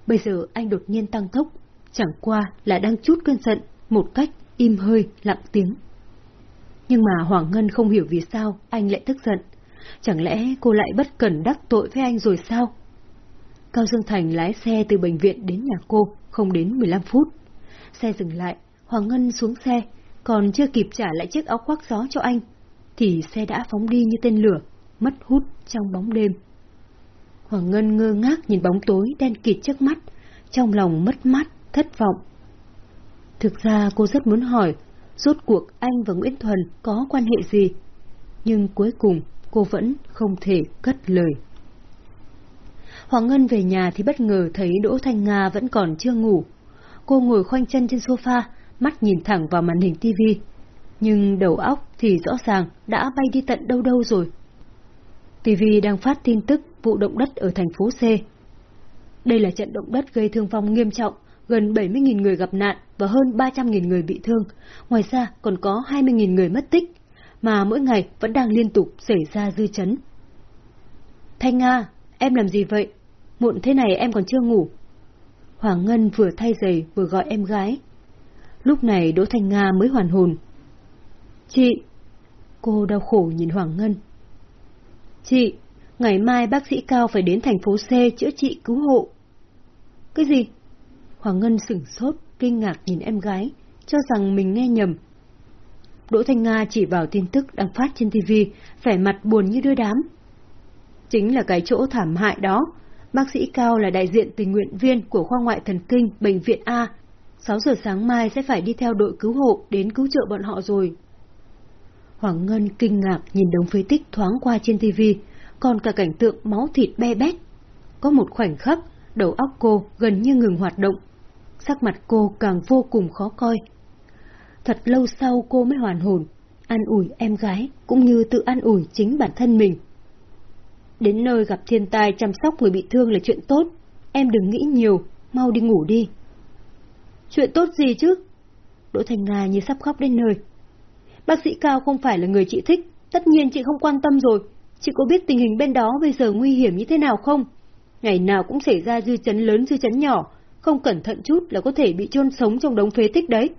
Speaker 1: Bây giờ anh đột nhiên tăng tốc, chẳng qua là đang chút cơn giận một cách im hơi lặng tiếng. Nhưng mà Hoàng Ngân không hiểu vì sao anh lại tức giận. Chẳng lẽ cô lại bất cẩn đắc tội với anh rồi sao? Cao Dương Thành lái xe từ bệnh viện đến nhà cô, không đến 15 phút. Xe dừng lại, Hoàng Ngân xuống xe, còn chưa kịp trả lại chiếc áo khoác gió cho anh, thì xe đã phóng đi như tên lửa, mất hút trong bóng đêm. Hoàng Ngân ngơ ngác nhìn bóng tối đen kịt trước mắt, trong lòng mất mát, thất vọng. Thực ra cô rất muốn hỏi, rốt cuộc anh và Nguyễn Thuần có quan hệ gì? Nhưng cuối cùng cô vẫn không thể cất lời. Hoàng Ngân về nhà thì bất ngờ thấy Đỗ Thanh Nga vẫn còn chưa ngủ. Cô ngồi khoanh chân trên sofa, mắt nhìn thẳng vào màn hình tivi. Nhưng đầu óc thì rõ ràng đã bay đi tận đâu đâu rồi. TV đang phát tin tức vụ động đất ở thành phố C. Đây là trận động đất gây thương vong nghiêm trọng, gần 70.000 người gặp nạn và hơn 300.000 người bị thương. Ngoài ra còn có 20.000 người mất tích, mà mỗi ngày vẫn đang liên tục xảy ra dư chấn. Thanh Nga, em làm gì vậy? Muộn thế này em còn chưa ngủ. Hoàng Ngân vừa thay giày vừa gọi em gái. Lúc này Đỗ Thanh Nga mới hoàn hồn. Chị! Cô đau khổ nhìn Hoàng Ngân. Chị, ngày mai bác sĩ Cao phải đến thành phố C chữa trị cứu hộ. Cái gì? Hoàng Ngân sửng sốt, kinh ngạc nhìn em gái, cho rằng mình nghe nhầm. Đỗ Thanh Nga chỉ vào tin tức đang phát trên TV, vẻ mặt buồn như đưa đám. Chính là cái chỗ thảm hại đó. Bác sĩ Cao là đại diện tình nguyện viên của khoa ngoại thần kinh Bệnh viện A. 6 giờ sáng mai sẽ phải đi theo đội cứu hộ đến cứu trợ bọn họ rồi. Hoàng Ngân kinh ngạc nhìn đống phế tích thoáng qua trên TV, còn cả cảnh tượng máu thịt be bét. Có một khoảnh khắc, đầu óc cô gần như ngừng hoạt động. Sắc mặt cô càng vô cùng khó coi. Thật lâu sau cô mới hoàn hồn, an ủi em gái cũng như tự an ủi chính bản thân mình. Đến nơi gặp thiên tai chăm sóc người bị thương là chuyện tốt, em đừng nghĩ nhiều, mau đi ngủ đi. Chuyện tốt gì chứ? Đỗ Thành Nga như sắp khóc đến nơi. Bác sĩ Cao không phải là người chị thích, tất nhiên chị không quan tâm rồi. Chị có biết tình hình bên đó bây giờ nguy hiểm như thế nào không? Ngày nào cũng xảy ra dư chấn lớn dư chấn nhỏ, không cẩn thận chút là có thể bị chôn sống trong đống phế tích đấy.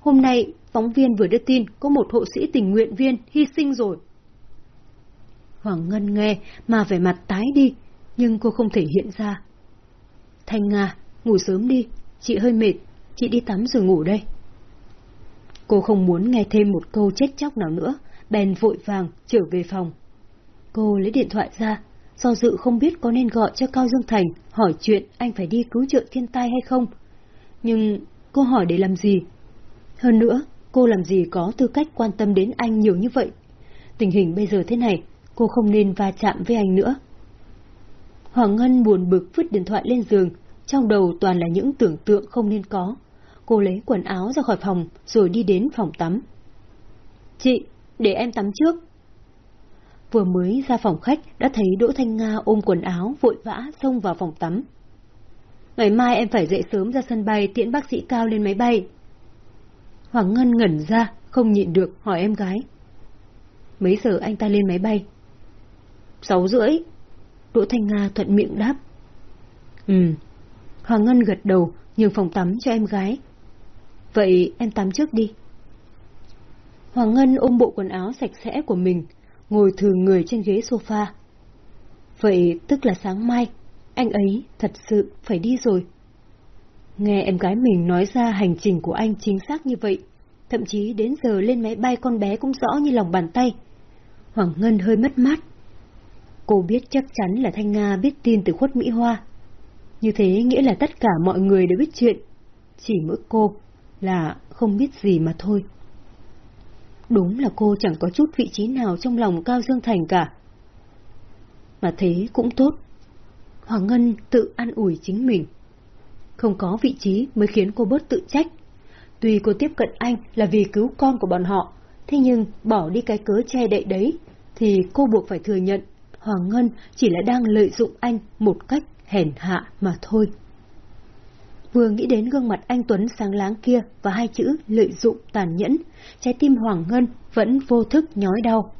Speaker 1: Hôm nay, phóng viên vừa đưa tin có một hộ sĩ tình nguyện viên hy sinh rồi. Hoàng Ngân nghe mà vẻ mặt tái đi, nhưng cô không thể hiện ra. Thanh Nga, ngủ sớm đi, chị hơi mệt, chị đi tắm rồi ngủ đây. Cô không muốn nghe thêm một câu chết chóc nào nữa, bèn vội vàng trở về phòng. Cô lấy điện thoại ra, do dự không biết có nên gọi cho Cao Dương Thành hỏi chuyện anh phải đi cứu trợ thiên tai hay không. Nhưng cô hỏi để làm gì? Hơn nữa, cô làm gì có tư cách quan tâm đến anh nhiều như vậy? Tình hình bây giờ thế này, cô không nên va chạm với anh nữa. Hoàng Ngân buồn bực vứt điện thoại lên giường, trong đầu toàn là những tưởng tượng không nên có. Cô lấy quần áo ra khỏi phòng rồi đi đến phòng tắm. Chị, để em tắm trước. Vừa mới ra phòng khách đã thấy Đỗ Thanh Nga ôm quần áo vội vã xông vào phòng tắm. Ngày mai em phải dậy sớm ra sân bay tiễn bác sĩ Cao lên máy bay. Hoàng Ngân ngẩn ra, không nhịn được hỏi em gái. Mấy giờ anh ta lên máy bay? Sáu rưỡi. Đỗ Thanh Nga thuận miệng đáp. Ừ. Hoàng Ngân gật đầu, nhường phòng tắm cho em gái. Vậy em tắm trước đi. Hoàng Ngân ôm bộ quần áo sạch sẽ của mình, ngồi thừ người trên ghế sofa. Vậy tức là sáng mai, anh ấy thật sự phải đi rồi. Nghe em gái mình nói ra hành trình của anh chính xác như vậy, thậm chí đến giờ lên máy bay con bé cũng rõ như lòng bàn tay. Hoàng Ngân hơi mất mát. Cô biết chắc chắn là Thanh Nga biết tin từ khuất Mỹ Hoa. Như thế nghĩa là tất cả mọi người đều biết chuyện. Chỉ mỗi cô là không biết gì mà thôi. Đúng là cô chẳng có chút vị trí nào trong lòng Cao Dương Thành cả. Mà thế cũng tốt. Hoàng Ngân tự an ủi chính mình. Không có vị trí mới khiến cô bớt tự trách. Tuy cô tiếp cận anh là vì cứu con của bọn họ, thế nhưng bỏ đi cái cớ che đậy đấy, thì cô buộc phải thừa nhận Hoàng Ngân chỉ là đang lợi dụng anh một cách hèn hạ mà thôi. Vừa nghĩ đến gương mặt anh Tuấn sáng láng kia và hai chữ lợi dụng tàn nhẫn, trái tim Hoàng Ngân vẫn vô thức nhói đau.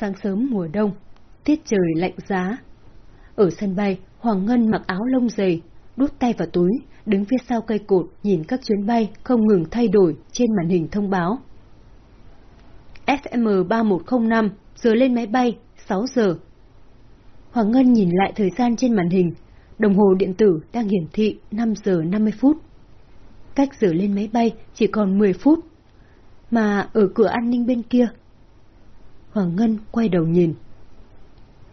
Speaker 1: Sáng sớm mùa đông, tiết trời lạnh giá. Ở sân bay, Hoàng Ngân mặc áo lông dày, đút tay vào túi, đứng phía sau cây cột nhìn các chuyến bay không ngừng thay đổi trên màn hình thông báo. FM 3105 rồi lên máy bay, 6 giờ. Hoàng Ngân nhìn lại thời gian trên màn hình, đồng hồ điện tử đang hiển thị 5 giờ 50 phút. Cách giờ lên máy bay chỉ còn 10 phút, mà ở cửa an ninh bên kia. Hoàng Ngân quay đầu nhìn.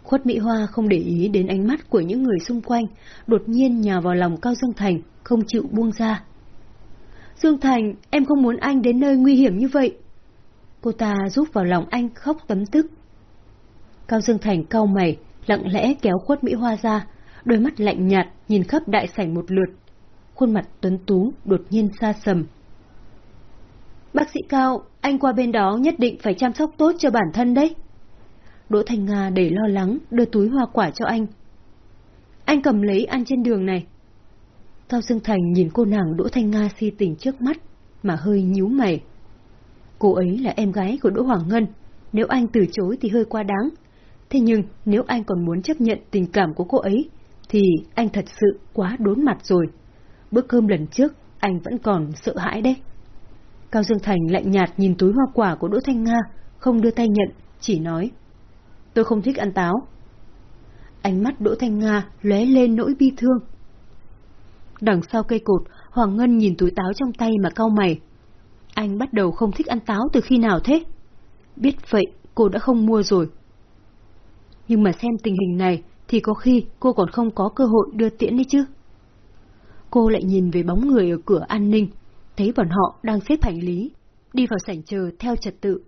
Speaker 1: Khuất Mỹ Hoa không để ý đến ánh mắt của những người xung quanh, đột nhiên nhào vào lòng Cao Dương Thành, không chịu buông ra. Dương Thành, em không muốn anh đến nơi nguy hiểm như vậy. Cô ta rút vào lòng anh khóc tấm tức. Cao Dương Thành cau mày, lặng lẽ kéo Khuất Mỹ Hoa ra, đôi mắt lạnh nhạt nhìn khắp đại sảnh một lượt. Khuôn mặt tuấn tú đột nhiên xa sầm. Bác sĩ Cao, anh qua bên đó nhất định phải chăm sóc tốt cho bản thân đấy. Đỗ Thành Nga đầy lo lắng đưa túi hoa quả cho anh. Anh cầm lấy ăn trên đường này. Cao Dương Thành nhìn cô nàng Đỗ Thanh Nga si tình trước mắt, mà hơi nhíu mày. Cô ấy là em gái của Đỗ Hoàng Ngân, nếu anh từ chối thì hơi quá đáng. Thế nhưng nếu anh còn muốn chấp nhận tình cảm của cô ấy, thì anh thật sự quá đốn mặt rồi. Bữa cơm lần trước, anh vẫn còn sợ hãi đấy. Cao Dương Thành lạnh nhạt nhìn túi hoa quả của Đỗ Thanh Nga, không đưa tay nhận, chỉ nói. Tôi không thích ăn táo. Ánh mắt Đỗ Thanh Nga lóe lên nỗi bi thương. Đằng sau cây cột, Hoàng Ngân nhìn túi táo trong tay mà cau mày. Anh bắt đầu không thích ăn táo từ khi nào thế? Biết vậy, cô đã không mua rồi. Nhưng mà xem tình hình này, thì có khi cô còn không có cơ hội đưa tiễn đi chứ. Cô lại nhìn về bóng người ở cửa an ninh, thấy bọn họ đang xếp hành lý, đi vào sảnh chờ theo trật tự.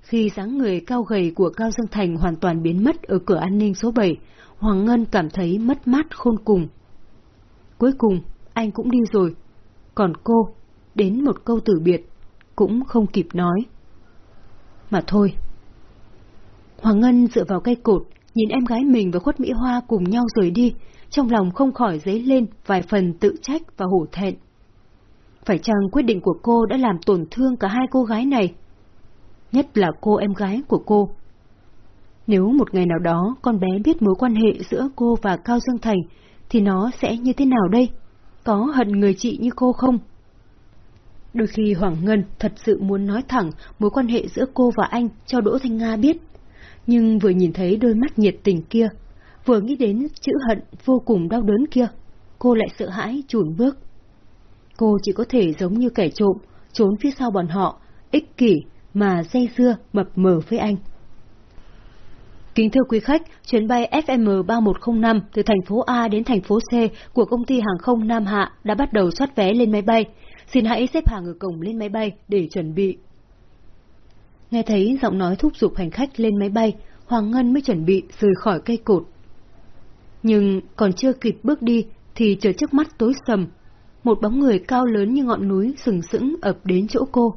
Speaker 1: Khi dáng người cao gầy của Cao Dương Thành hoàn toàn biến mất ở cửa an ninh số 7, Hoàng Ngân cảm thấy mất mát khôn cùng. Cuối cùng, anh cũng đi rồi. Còn cô, đến một câu từ biệt, cũng không kịp nói. Mà thôi. Hoàng Ngân dựa vào cây cột, nhìn em gái mình và khuất Mỹ Hoa cùng nhau rời đi, trong lòng không khỏi dấy lên vài phần tự trách và hổ thẹn. Phải chăng quyết định của cô đã làm tổn thương cả hai cô gái này? Nhất là cô em gái của cô. Nếu một ngày nào đó con bé biết mối quan hệ giữa cô và Cao Dương Thành, thì nó sẽ như thế nào đây? Có hận người chị như cô không? Đôi khi Hoàng Ngân thật sự muốn nói thẳng mối quan hệ giữa cô và anh cho Đỗ Thanh Nga biết. Nhưng vừa nhìn thấy đôi mắt nhiệt tình kia, vừa nghĩ đến chữ hận vô cùng đau đớn kia, cô lại sợ hãi chùn bước. Cô chỉ có thể giống như kẻ trộm, trốn phía sau bọn họ, ích kỷ mà dây dưa mập mờ với anh. Kính thưa quý khách, chuyến bay FM 3105 từ thành phố A đến thành phố C của công ty hàng không Nam Hạ đã bắt đầu soát vé lên máy bay. Xin hãy xếp hàng ở cổng lên máy bay để chuẩn bị. Nghe thấy giọng nói thúc giục hành khách lên máy bay, Hoàng Ngân mới chuẩn bị rời khỏi cây cột. Nhưng còn chưa kịp bước đi thì trời trước mắt tối sầm. Một bóng người cao lớn như ngọn núi sừng sững ập đến chỗ cô.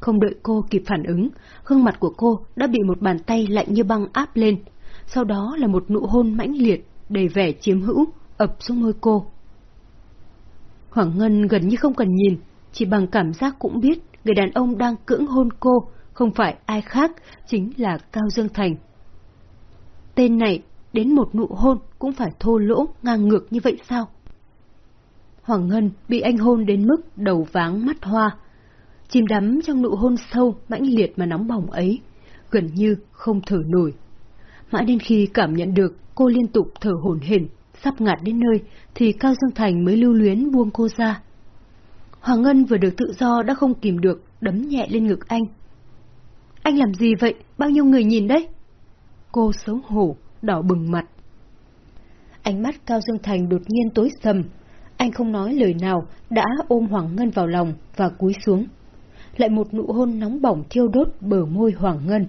Speaker 1: Không đợi cô kịp phản ứng, gương mặt của cô đã bị một bàn tay lạnh như băng áp lên, sau đó là một nụ hôn mãnh liệt, đầy vẻ chiếm hữu, ập xuống môi cô. Hoàng Ngân gần như không cần nhìn, chỉ bằng cảm giác cũng biết người đàn ông đang cưỡng hôn cô, không phải ai khác, chính là Cao Dương Thành. Tên này, đến một nụ hôn cũng phải thô lỗ, ngang ngược như vậy sao? Hoàng Ngân bị anh hôn đến mức đầu váng mắt hoa, chìm đắm trong nụ hôn sâu, mãnh liệt mà nóng bỏng ấy, gần như không thở nổi. Mãi đến khi cảm nhận được cô liên tục thở hổn hển, sắp ngạt đến nơi, thì Cao Dương Thành mới lưu luyến buông cô ra. Hoàng Ngân vừa được tự do đã không kìm được, đấm nhẹ lên ngực anh. Anh làm gì vậy? Bao nhiêu người nhìn đấy? Cô xấu hổ, đỏ bừng mặt. Ánh mắt Cao Dương Thành đột nhiên tối sầm. Anh không nói lời nào, đã ôm Hoàng Ngân vào lòng và cúi xuống lại một nụ hôn nóng bỏng thiêu đốt bờ môi Hoàng Ngân.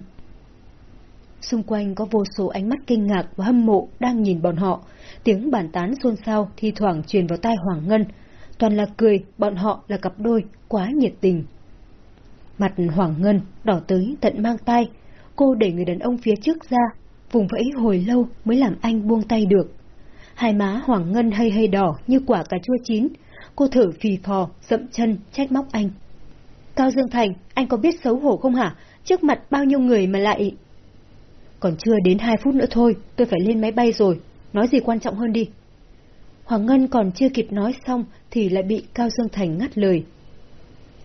Speaker 1: Xung quanh có vô số ánh mắt kinh ngạc và hâm mộ đang nhìn bọn họ, tiếng bàn tán xôn xao thi thoảng truyền vào tai Hoàng Ngân, toàn là cười, bọn họ là cặp đôi, quá nhiệt tình. Mặt Hoàng Ngân đỏ tới tận mang tay, cô đẩy người đàn ông phía trước ra, vùng vẫy hồi lâu mới làm anh buông tay được. Hai má Hoàng Ngân hay hay đỏ như quả cà chua chín, cô thở phì phò, dậm chân, trách móc anh. Cao Dương Thành, anh có biết xấu hổ không hả? Trước mặt bao nhiêu người mà lại... Còn chưa đến hai phút nữa thôi, tôi phải lên máy bay rồi. Nói gì quan trọng hơn đi. Hoàng Ngân còn chưa kịp nói xong thì lại bị Cao Dương Thành ngắt lời.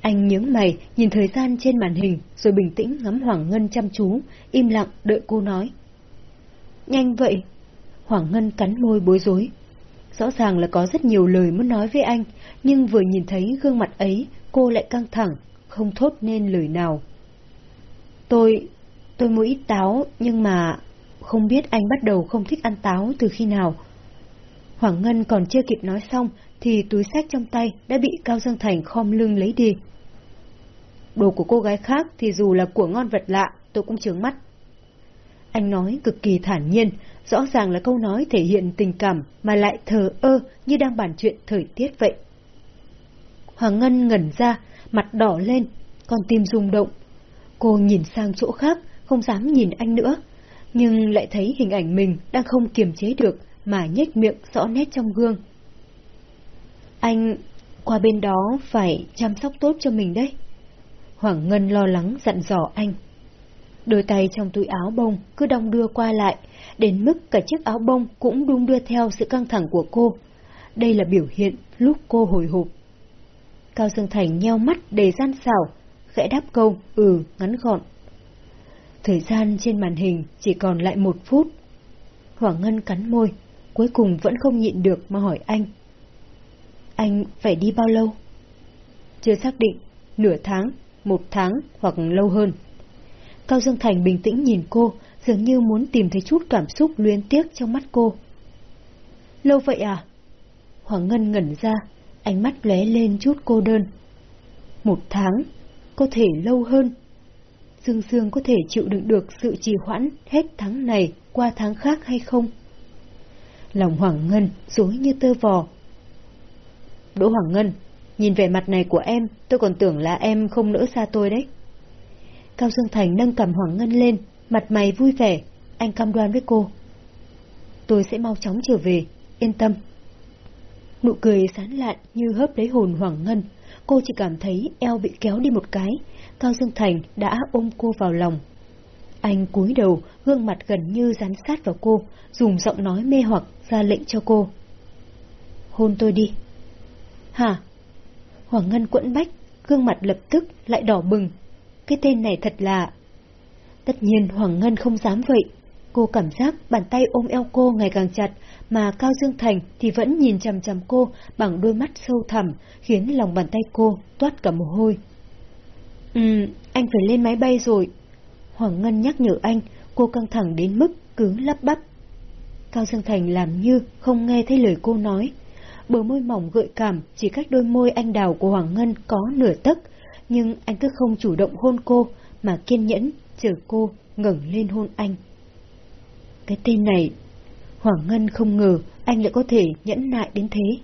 Speaker 1: Anh nhướng mày, nhìn thời gian trên màn hình, rồi bình tĩnh ngắm Hoàng Ngân chăm chú, im lặng đợi cô nói. Nhanh vậy! Hoàng Ngân cắn môi bối rối. Rõ ràng là có rất nhiều lời muốn nói với anh, nhưng vừa nhìn thấy gương mặt ấy, cô lại căng thẳng, không thốt nên lời nào. Tôi, tôi mua ít táo, nhưng mà không biết anh bắt đầu không thích ăn táo từ khi nào. Hoàng Ngân còn chưa kịp nói xong, thì túi sách trong tay đã bị Cao Dương Thành khom lưng lấy đi. Đồ của cô gái khác thì dù là của ngon vật lạ, tôi cũng chướng mắt. Anh nói cực kỳ thản nhiên, rõ ràng là câu nói thể hiện tình cảm mà lại thờ ơ như đang bàn chuyện thời tiết vậy. Hoàng Ngân ngẩn ra, mặt đỏ lên, con tim rung động. Cô nhìn sang chỗ khác, không dám nhìn anh nữa, nhưng lại thấy hình ảnh mình đang không kiềm chế được mà nhếch miệng rõ nét trong gương. Anh, qua bên đó phải chăm sóc tốt cho mình đấy. Hoàng Ngân lo lắng dặn dò anh. Đôi tay trong túi áo bông cứ đong đưa qua lại, đến mức cả chiếc áo bông cũng đung đưa theo sự căng thẳng của cô. Đây là biểu hiện lúc cô hồi hộp. Cao Dương Thành nheo mắt đầy gian xảo, khẽ đáp câu ừ ngắn gọn. Thời gian trên màn hình chỉ còn lại một phút. Hoàng Ngân cắn môi, cuối cùng vẫn không nhịn được mà hỏi anh. Anh phải đi bao lâu? Chưa xác định, nửa tháng, một tháng hoặc lâu hơn. Cao Dương Thành bình tĩnh nhìn cô, dường như muốn tìm thấy chút cảm xúc luyến tiếc trong mắt cô. Lâu vậy à? Hoàng Ngân ngẩn ra, ánh mắt lóe lên chút cô đơn. Một tháng, có thể lâu hơn. Dương Dương có thể chịu đựng được sự trì hoãn hết tháng này qua tháng khác hay không? Lòng Hoàng Ngân dối như tơ vò. Đỗ Hoàng Ngân, nhìn vẻ mặt này của em, tôi còn tưởng là em không nỡ xa tôi đấy. Cao Dương Thành nâng cầm Hoàng Ngân lên, mặt mày vui vẻ, anh cam đoan với cô. Tôi sẽ mau chóng trở về, yên tâm. Nụ cười sán lạn như hớp lấy hồn Hoàng Ngân, cô chỉ cảm thấy eo bị kéo đi một cái, Cao Dương Thành đã ôm cô vào lòng. Anh cúi đầu, gương mặt gần như dán sát vào cô, dùng giọng nói mê hoặc ra lệnh cho cô. Hôn tôi đi. Hả? Hoàng Ngân quẫn bách, gương mặt lập tức lại đỏ bừng. Cái tên này thật là... Tất nhiên Hoàng Ngân không dám vậy. Cô cảm giác bàn tay ôm eo cô ngày càng chặt, mà Cao Dương Thành thì vẫn nhìn chằm chằm cô bằng đôi mắt sâu thẳm, khiến lòng bàn tay cô toát cả mồ hôi. Ừ, anh phải lên máy bay rồi. Hoàng Ngân nhắc nhở anh, cô căng thẳng đến mức cứ lắp bắp. Cao Dương Thành làm như không nghe thấy lời cô nói. Bờ môi mỏng gợi cảm chỉ cách đôi môi anh đào của Hoàng Ngân có nửa tấc, nhưng anh cứ không chủ động hôn cô, mà kiên nhẫn chờ cô ngẩng lên hôn anh. Cái tên này, Hoàng Ngân không ngờ anh lại có thể nhẫn nại đến thế.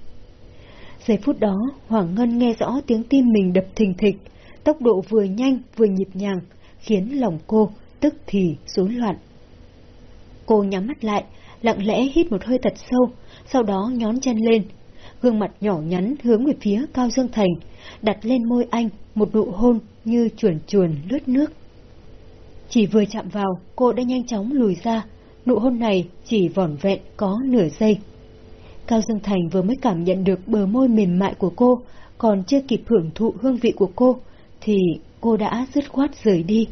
Speaker 1: Giây phút đó, Hoàng Ngân nghe rõ tiếng tim mình đập thình thịch, tốc độ vừa nhanh vừa nhịp nhàng, khiến lòng cô tức thì rối loạn. Cô nhắm mắt lại, lặng lẽ hít một hơi thật sâu, sau đó nhón chân lên, gương mặt nhỏ nhắn hướng về phía Cao Dương Thành, đặt lên môi anh một nụ hôn như chuồn chuồn lướt nước. Chỉ vừa chạm vào, cô đã nhanh chóng lùi ra, nụ hôn này chỉ vỏn vẹn có nửa giây. Cao Dương Thành vừa mới cảm nhận được bờ môi mềm mại của cô, còn chưa kịp hưởng thụ hương vị của cô, thì cô đã dứt khoát rời đi.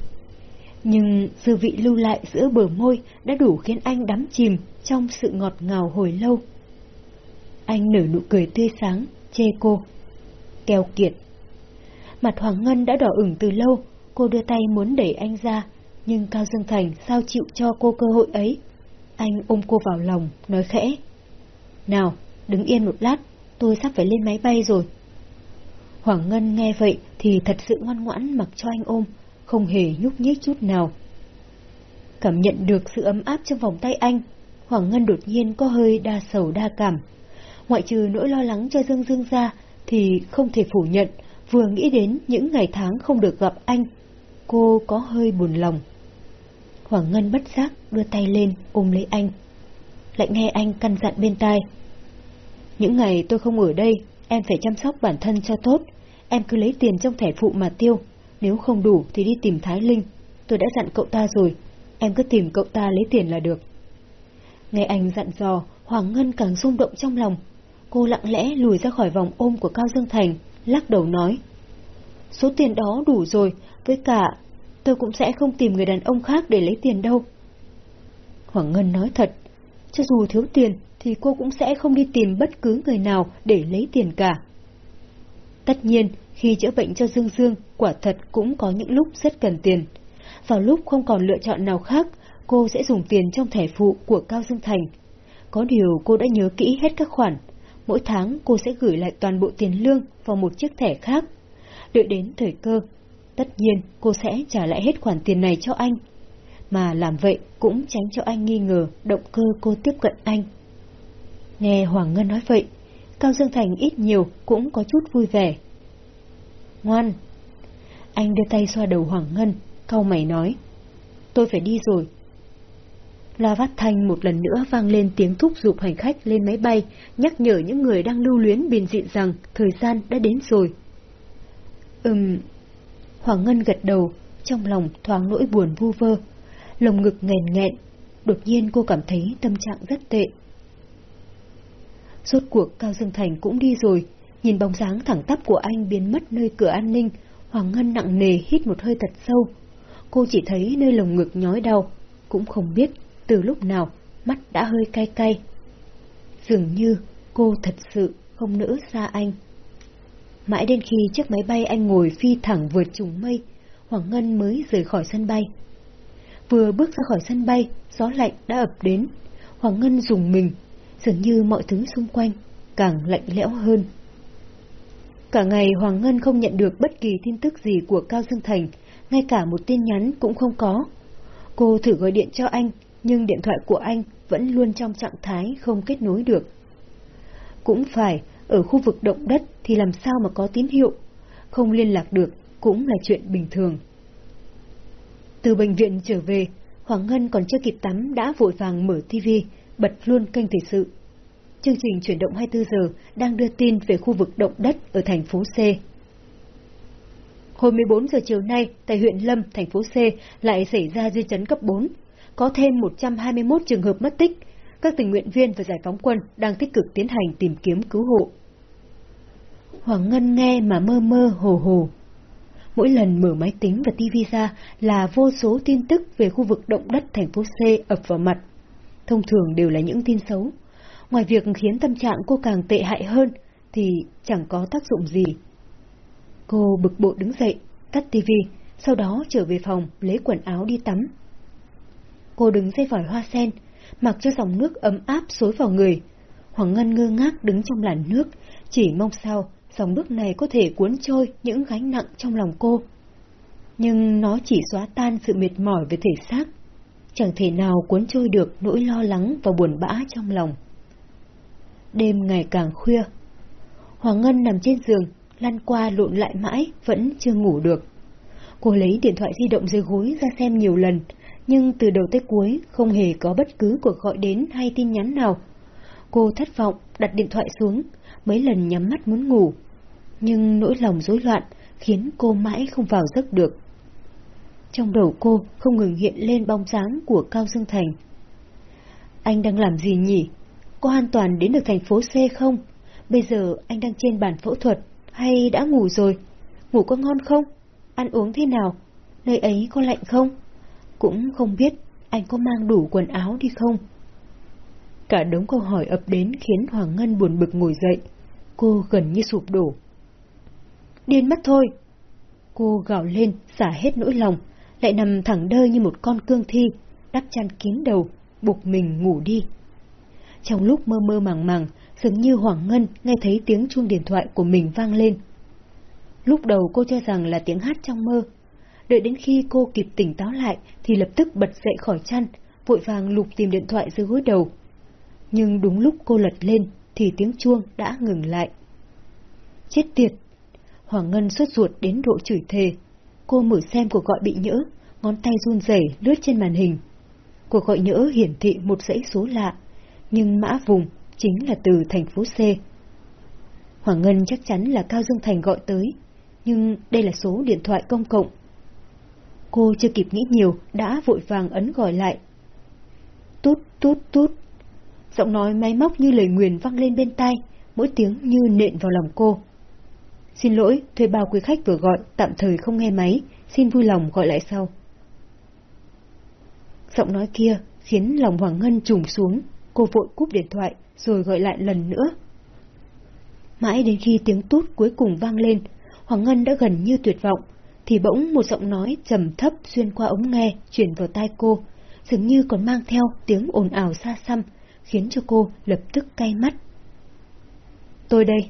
Speaker 1: Nhưng dư vị lưu lại giữa bờ môi đã đủ khiến anh đắm chìm trong sự ngọt ngào hồi lâu. Anh nở nụ cười tươi sáng, chê cô. Keo kiệt. Mặt Hoàng Ngân đã đỏ ửng từ lâu, cô đưa tay muốn đẩy anh ra, nhưng Cao Dương Thành sao chịu cho cô cơ hội ấy. Anh ôm cô vào lòng, nói khẽ. Nào, đứng yên một lát, tôi sắp phải lên máy bay rồi. Hoàng Ngân nghe vậy thì thật sự ngoan ngoãn mặc cho anh ôm, không hề nhúc nhích chút nào. Cảm nhận được sự ấm áp trong vòng tay anh, Hoàng Ngân đột nhiên có hơi đa sầu đa cảm. Ngoại trừ nỗi lo lắng cho Dương Dương ra, thì không thể phủ nhận, vừa nghĩ đến những ngày tháng không được gặp anh, cô có hơi buồn lòng. Hoàng Ngân bất giác đưa tay lên ôm lấy anh. Lại nghe anh căn dặn bên tai. Những ngày tôi không ở đây, em phải chăm sóc bản thân cho tốt. Em cứ lấy tiền trong thẻ phụ mà tiêu. Nếu không đủ thì đi tìm Thái Linh. Tôi đã dặn cậu ta rồi. Em cứ tìm cậu ta lấy tiền là được. Nghe anh dặn dò, Hoàng Ngân càng rung động trong lòng. Cô lặng lẽ lùi ra khỏi vòng ôm của Cao Dương Thành, lắc đầu nói. Số tiền đó đủ rồi, với cả tôi cũng sẽ không tìm người đàn ông khác để lấy tiền đâu. Hoàng Ngân nói thật, cho dù thiếu tiền thì cô cũng sẽ không đi tìm bất cứ người nào để lấy tiền cả. Tất nhiên, khi chữa bệnh cho Dương Dương, quả thật cũng có những lúc rất cần tiền. Vào lúc không còn lựa chọn nào khác, cô sẽ dùng tiền trong thẻ phụ của Cao Dương Thành. Có điều cô đã nhớ kỹ hết các khoản. Mỗi tháng cô sẽ gửi lại toàn bộ tiền lương vào một chiếc thẻ khác. Đợi đến thời cơ, tất nhiên cô sẽ trả lại hết khoản tiền này cho anh. Mà làm vậy cũng tránh cho anh nghi ngờ động cơ cô tiếp cận anh. Nghe Hoàng Ngân nói vậy, Cao Dương Thành ít nhiều cũng có chút vui vẻ. Ngoan! Anh đưa tay xoa đầu Hoàng Ngân, cau mày nói. Tôi phải đi rồi. Loa vắt thanh một lần nữa vang lên tiếng thúc giục hành khách lên máy bay, nhắc nhở những người đang lưu luyến bình dị rằng thời gian đã đến rồi. Ừm... Hoàng Ngân gật đầu, trong lòng thoáng nỗi buồn vu vơ. Lồng ngực nghẹn nghẹn, đột nhiên cô cảm thấy tâm trạng rất tệ. Rốt cuộc Cao Dương Thành cũng đi rồi, Nhìn bóng dáng thẳng tắp của anh biến mất nơi cửa an ninh, Hoàng Ngân nặng nề hít một hơi thật sâu. Cô chỉ thấy nơi lồng ngực nhói đau, cũng không biết từ lúc nào mắt đã hơi cay cay. Dường như cô thật sự không nỡ xa anh. Mãi đến khi chiếc máy bay anh ngồi phi thẳng vượt trùng mây, Hoàng Ngân mới rời khỏi sân bay. Vừa bước ra khỏi sân bay, gió lạnh đã ập đến. Hoàng Ngân dùng mình, dường như mọi thứ xung quanh càng lạnh lẽo hơn. Cả ngày Hoàng Ngân không nhận được bất kỳ tin tức gì của Cao Dương Thành, ngay cả một tin nhắn cũng không có. Cô thử gọi điện cho anh, nhưng điện thoại của anh vẫn luôn trong trạng thái không kết nối được. Cũng phải, ở khu vực động đất thì làm sao mà có tín hiệu, không liên lạc được cũng là chuyện bình thường. Từ bệnh viện trở về, Hoàng Ngân còn chưa kịp tắm đã vội vàng mở TV, bật luôn kênh thời sự. Chương trình chuyển động 24 giờ đang đưa tin về khu vực động đất ở thành phố C. Hồi 14 giờ chiều nay, tại huyện Lâm, thành phố C lại xảy ra dư chấn cấp 4. Có thêm 121 trường hợp mất tích. Các tình nguyện viên và giải phóng quân đang tích cực tiến hành tìm kiếm cứu hộ. Hoàng Ngân nghe mà mơ mơ hồ hồ. Mỗi lần mở máy tính và tivi ra là vô số tin tức về khu vực động đất thành phố C ập vào mặt. Thông thường đều là những tin xấu. Ngoài việc khiến tâm trạng cô càng tệ hại hơn, thì chẳng có tác dụng gì. Cô bực bội đứng dậy, tắt tivi, sau đó trở về phòng lấy quần áo đi tắm. Cô đứng dây vòi hoa sen, mặc cho dòng nước ấm áp xối vào người. Hoàng Ngân ngơ ngác đứng trong làn nước, chỉ mong sao dòng nước này có thể cuốn trôi những gánh nặng trong lòng cô. Nhưng nó chỉ xóa tan sự mệt mỏi về thể xác, chẳng thể nào cuốn trôi được nỗi lo lắng và buồn bã trong lòng. Đêm ngày càng khuya, Hoàng Ngân nằm trên giường, lăn qua lộn lại mãi, vẫn chưa ngủ được. Cô lấy điện thoại di động dưới gối ra xem nhiều lần, nhưng từ đầu tới cuối không hề có bất cứ cuộc gọi đến hay tin nhắn nào. Cô thất vọng, đặt điện thoại xuống, mấy lần nhắm mắt muốn ngủ. Nhưng nỗi lòng rối loạn khiến cô mãi không vào giấc được. Trong đầu cô không ngừng hiện lên bóng dáng của Cao Dương Thành. Anh đang làm gì nhỉ? Có an toàn đến được thành phố C không? Bây giờ anh đang trên bàn phẫu thuật hay đã ngủ rồi? Ngủ có ngon không? Ăn uống thế nào? Nơi ấy có lạnh không? Cũng không biết anh có mang đủ quần áo đi không? Cả đống câu hỏi ập đến khiến Hoàng Ngân buồn bực ngồi dậy. Cô gần như sụp đổ. Điên mất thôi! Cô gào lên, xả hết nỗi lòng, lại nằm thẳng đơ như một con cương thi, đắp chăn kín đầu, buộc mình ngủ đi. Trong lúc mơ mơ màng màng, dường như Hoàng Ngân nghe thấy tiếng chuông điện thoại của mình vang lên. Lúc đầu cô cho rằng là tiếng hát trong mơ. Đợi đến khi cô kịp tỉnh táo lại thì lập tức bật dậy khỏi chăn, vội vàng lục tìm điện thoại dưới gối đầu. Nhưng đúng lúc cô lật lên thì tiếng chuông đã ngừng lại. Chết tiệt! Hoàng Ngân sốt ruột đến độ chửi thề. Cô mở xem cuộc gọi bị nhỡ, ngón tay run rẩy lướt trên màn hình. Cuộc gọi nhỡ hiển thị một dãy số lạ, nhưng mã vùng chính là từ thành phố C. Hoàng Ngân chắc chắn là Cao Dương Thành gọi tới, nhưng đây là số điện thoại công cộng. Cô chưa kịp nghĩ nhiều, đã vội vàng ấn gọi lại. Tút tút tút. Giọng nói máy móc như lời nguyền vang lên bên tai, mỗi tiếng như nện vào lòng cô. Xin lỗi, thuê bao quý khách vừa gọi, tạm thời không nghe máy, xin vui lòng gọi lại sau. Giọng nói kia khiến lòng Hoàng Ngân trùng xuống, cô vội cúp điện thoại, rồi gọi lại lần nữa. Mãi đến khi tiếng tút cuối cùng vang lên, Hoàng Ngân đã gần như tuyệt vọng, thì bỗng một giọng nói trầm thấp xuyên qua ống nghe chuyển vào tai cô, dường như còn mang theo tiếng ồn ào xa xăm, khiến cho cô lập tức cay mắt. Tôi đây.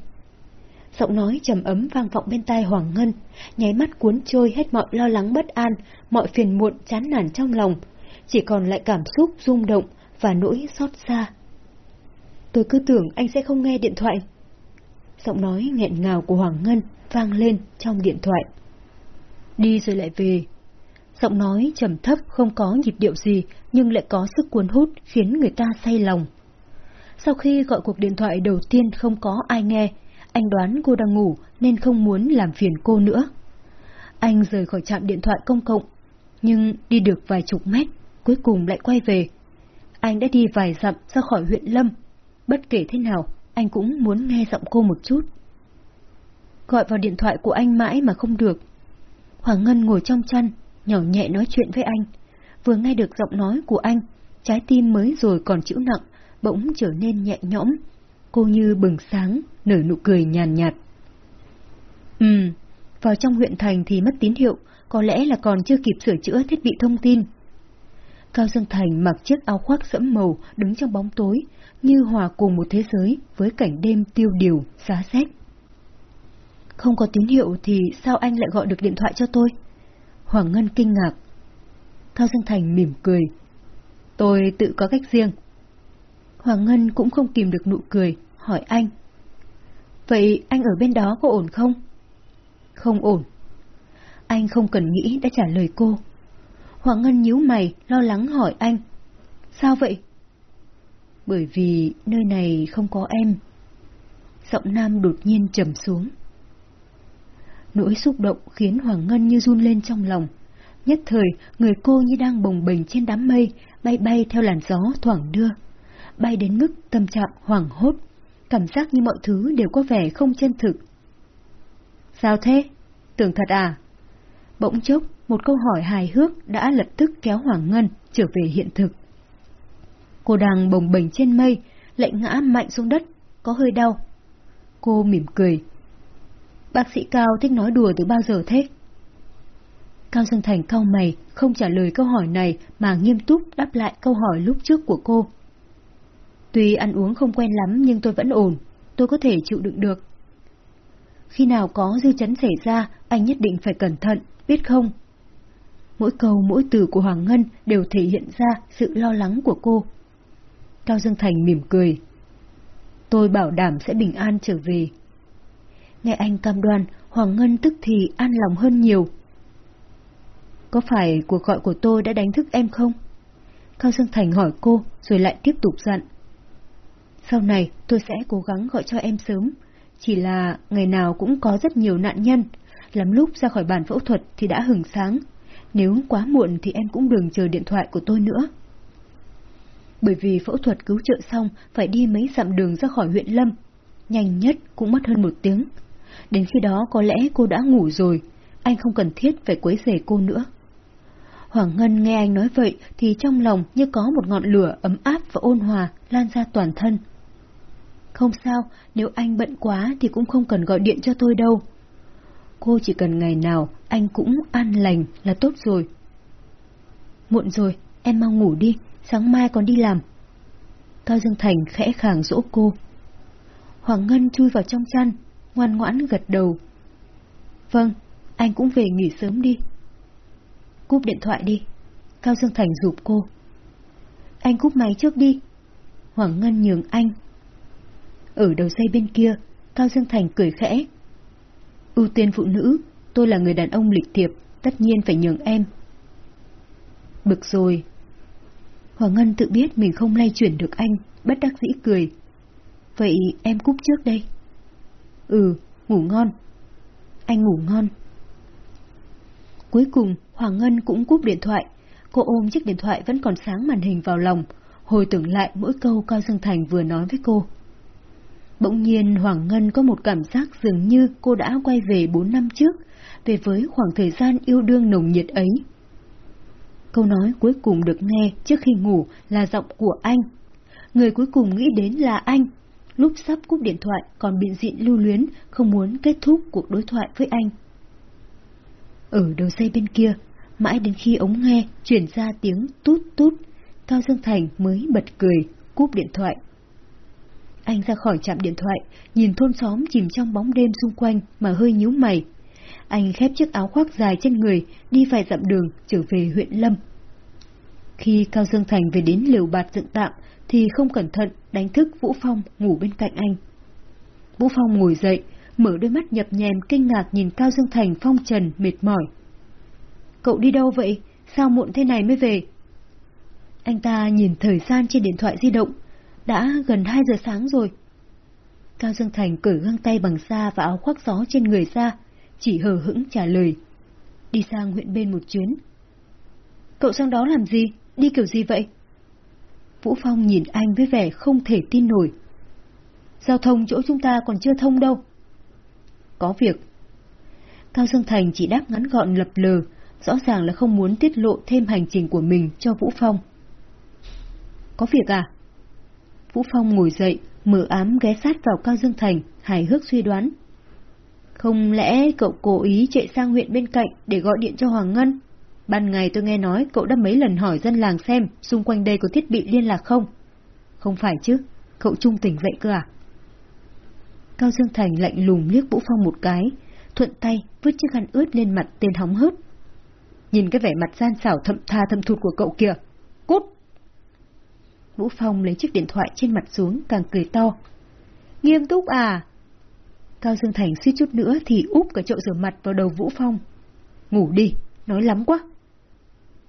Speaker 1: Giọng nói trầm ấm vang vọng bên tai Hoàng Ngân, nháy mắt cuốn trôi hết mọi lo lắng bất an, mọi phiền muộn chán nản trong lòng, chỉ còn lại cảm xúc rung động và nỗi xót xa. Tôi cứ tưởng anh sẽ không nghe điện thoại. Giọng nói nghẹn ngào của Hoàng Ngân vang lên trong điện thoại. Đi rồi lại về. Giọng nói trầm thấp không có nhịp điệu gì nhưng lại có sức cuốn hút khiến người ta say lòng. Sau khi gọi cuộc điện thoại đầu tiên không có ai nghe, anh đoán cô đang ngủ nên không muốn làm phiền cô nữa. Anh rời khỏi trạm điện thoại công cộng, nhưng đi được vài chục mét, cuối cùng lại quay về. Anh đã đi vài dặm ra khỏi huyện Lâm. Bất kể thế nào, anh cũng muốn nghe giọng cô một chút. gọi vào điện thoại của anh mãi mà không được. Hoàng Ngân ngồi trong chăn, nhỏ nhẹ nói chuyện với anh. Vừa nghe được giọng nói của anh, trái tim mới rồi còn chịu nặng, bỗng trở nên nhẹ nhõm. Cô như bừng sáng, nở nụ cười nhàn nhạt. Ừ, vào trong huyện thành thì mất tín hiệu, có lẽ là còn chưa kịp sửa chữa thiết bị thông tin. Cao Dương Thành mặc chiếc áo khoác sẫm màu đứng trong bóng tối, như hòa cùng một thế giới với cảnh đêm tiêu điều, giá rét. Không có tín hiệu thì sao anh lại gọi được điện thoại cho tôi? Hoàng Ngân kinh ngạc. Cao Dương Thành mỉm cười. Tôi tự có cách riêng. Hoàng Ngân cũng không kìm được nụ cười, hỏi anh. Vậy anh ở bên đó có ổn không? Không ổn. Anh không cần nghĩ đã trả lời cô. Hoàng Ngân nhíu mày, lo lắng hỏi anh. Sao vậy? Bởi vì nơi này không có em. Giọng nam đột nhiên trầm xuống. Nỗi xúc động khiến Hoàng Ngân như run lên trong lòng. Nhất thời, người cô như đang bồng bềnh trên đám mây, bay bay theo làn gió thoảng đưa. Bay đến mức tâm trạng hoảng hốt, cảm giác như mọi thứ đều có vẻ không chân thực. Sao thế? Tưởng thật à? Bỗng chốc, một câu hỏi hài hước đã lập tức kéo Hoàng Ngân trở về hiện thực. Cô đang bồng bềnh trên mây, lại ngã mạnh xuống đất, có hơi đau. Cô mỉm cười. Bác sĩ Cao thích nói đùa từ bao giờ thế? Cao Dương Thành cau mày, không trả lời câu hỏi này mà nghiêm túc đáp lại câu hỏi lúc trước của cô. Tuy ăn uống không quen lắm nhưng tôi vẫn ổn, tôi có thể chịu đựng được. Khi nào có dư chấn xảy ra, anh nhất định phải cẩn thận, biết không? Mỗi câu mỗi từ của Hoàng Ngân đều thể hiện ra sự lo lắng của cô. Cao Dương Thành mỉm cười. Tôi bảo đảm sẽ bình an trở về. Nghe anh cam đoan, Hoàng Ngân tức thì an lòng hơn nhiều. Có phải cuộc gọi của tôi đã đánh thức em không? Cao Dương Thành hỏi cô, rồi lại tiếp tục dặn. Sau này tôi sẽ cố gắng gọi cho em sớm, chỉ là ngày nào cũng có rất nhiều nạn nhân, lắm lúc ra khỏi bàn phẫu thuật thì đã hừng sáng. Nếu quá muộn thì em cũng đừng chờ điện thoại của tôi nữa. Bởi vì phẫu thuật cứu trợ xong phải đi mấy dặm đường ra khỏi huyện Lâm. Nhanh nhất cũng mất hơn một tiếng. Đến khi đó có lẽ cô đã ngủ rồi, anh không cần thiết phải quấy rầy cô nữa. Hoàng Ngân nghe anh nói vậy thì trong lòng như có một ngọn lửa ấm áp và ôn hòa lan ra toàn thân. Không sao, nếu anh bận quá thì cũng không cần gọi điện cho tôi đâu. Cô chỉ cần ngày nào anh cũng an lành là tốt rồi. Muộn rồi, em mau ngủ đi, sáng mai còn đi làm. Cao Dương Thành khẽ khàng dỗ cô. Hoàng Ngân chui vào trong chăn, ngoan ngoãn gật đầu. Vâng, anh cũng về nghỉ sớm đi. Cúp điện thoại đi. Cao Dương Thành rụp cô. Anh cúp máy trước đi. Hoàng Ngân nhường anh. Ở đầu dây bên kia, Cao Dương Thành cười khẽ. Ưu tiên phụ nữ, tôi là người đàn ông lịch thiệp, tất nhiên phải nhường em. Bực rồi. Hoàng Ngân tự biết mình không lay chuyển được anh, bất đắc dĩ cười. Vậy em cúp trước đây. Ừ, ngủ ngon. Anh ngủ ngon. Cuối cùng, Hoàng Ngân cũng cúp điện thoại. Cô ôm chiếc điện thoại vẫn còn sáng màn hình vào lòng, hồi tưởng lại mỗi câu Cao Dương Thành vừa nói với cô. Bỗng nhiên Hoàng Ngân có một cảm giác dường như cô đã quay về bốn năm trước, về với khoảng thời gian yêu đương nồng nhiệt ấy. Câu nói cuối cùng được nghe trước khi ngủ là giọng của anh. Người cuối cùng nghĩ đến là anh. Lúc sắp cúp điện thoại còn biện diện lưu luyến, không muốn kết thúc cuộc đối thoại với anh. Ở đầu dây bên kia, mãi đến khi ống nghe chuyển ra tiếng tút tút, Cao Dương Thành mới bật cười, cúp điện thoại. Anh ra khỏi trạm điện thoại, nhìn thôn xóm chìm trong bóng đêm xung quanh mà hơi nhíu mày. Anh khép chiếc áo khoác dài trên người, đi vài dặm đường trở về huyện Lâm. Khi Cao Dương Thành về đến liều bạt dựng tạm, thì không cẩn thận đánh thức Vũ Phong ngủ bên cạnh anh. Vũ Phong ngồi dậy, mở đôi mắt nhập nhèm kinh ngạc nhìn Cao Dương Thành phong trần mệt mỏi. Cậu đi đâu vậy? Sao muộn thế này mới về? Anh ta nhìn thời gian trên điện thoại di động, đã gần 2 giờ sáng rồi. Cao Dương Thành cởi găng tay bằng da và áo khoác gió trên người ra, chỉ hờ hững trả lời. Đi sang huyện bên một chuyến. Cậu sang đó làm gì? Đi kiểu gì vậy? Vũ Phong nhìn anh với vẻ không thể tin nổi. Giao thông chỗ chúng ta còn chưa thông đâu. có việc. Cao Dương Thành chỉ đáp ngắn gọn lập lờ, rõ ràng là không muốn tiết lộ thêm hành trình của mình cho Vũ Phong. Có việc à? Vũ Phong ngồi dậy, mở ám ghé sát vào Cao Dương Thành, hài hước suy đoán. Không lẽ cậu cố ý chạy sang huyện bên cạnh để gọi điện cho Hoàng Ngân? Ban ngày tôi nghe nói cậu đã mấy lần hỏi dân làng xem xung quanh đây có thiết bị liên lạc không? Không phải chứ, cậu trung tỉnh vậy cơ à? Cao Dương Thành lạnh lùng liếc Vũ Phong một cái, thuận tay vứt chiếc khăn ướt lên mặt tên hóng hớt. Nhìn cái vẻ mặt gian xảo thậm tha thâm thụt của cậu kìa. Cút! Vũ Phong lấy chiếc điện thoại trên mặt xuống càng cười to. Nghiêm túc à? Cao Dương Thành suýt chút nữa thì úp cả chậu rửa mặt vào đầu Vũ Phong. Ngủ đi, nói lắm quá.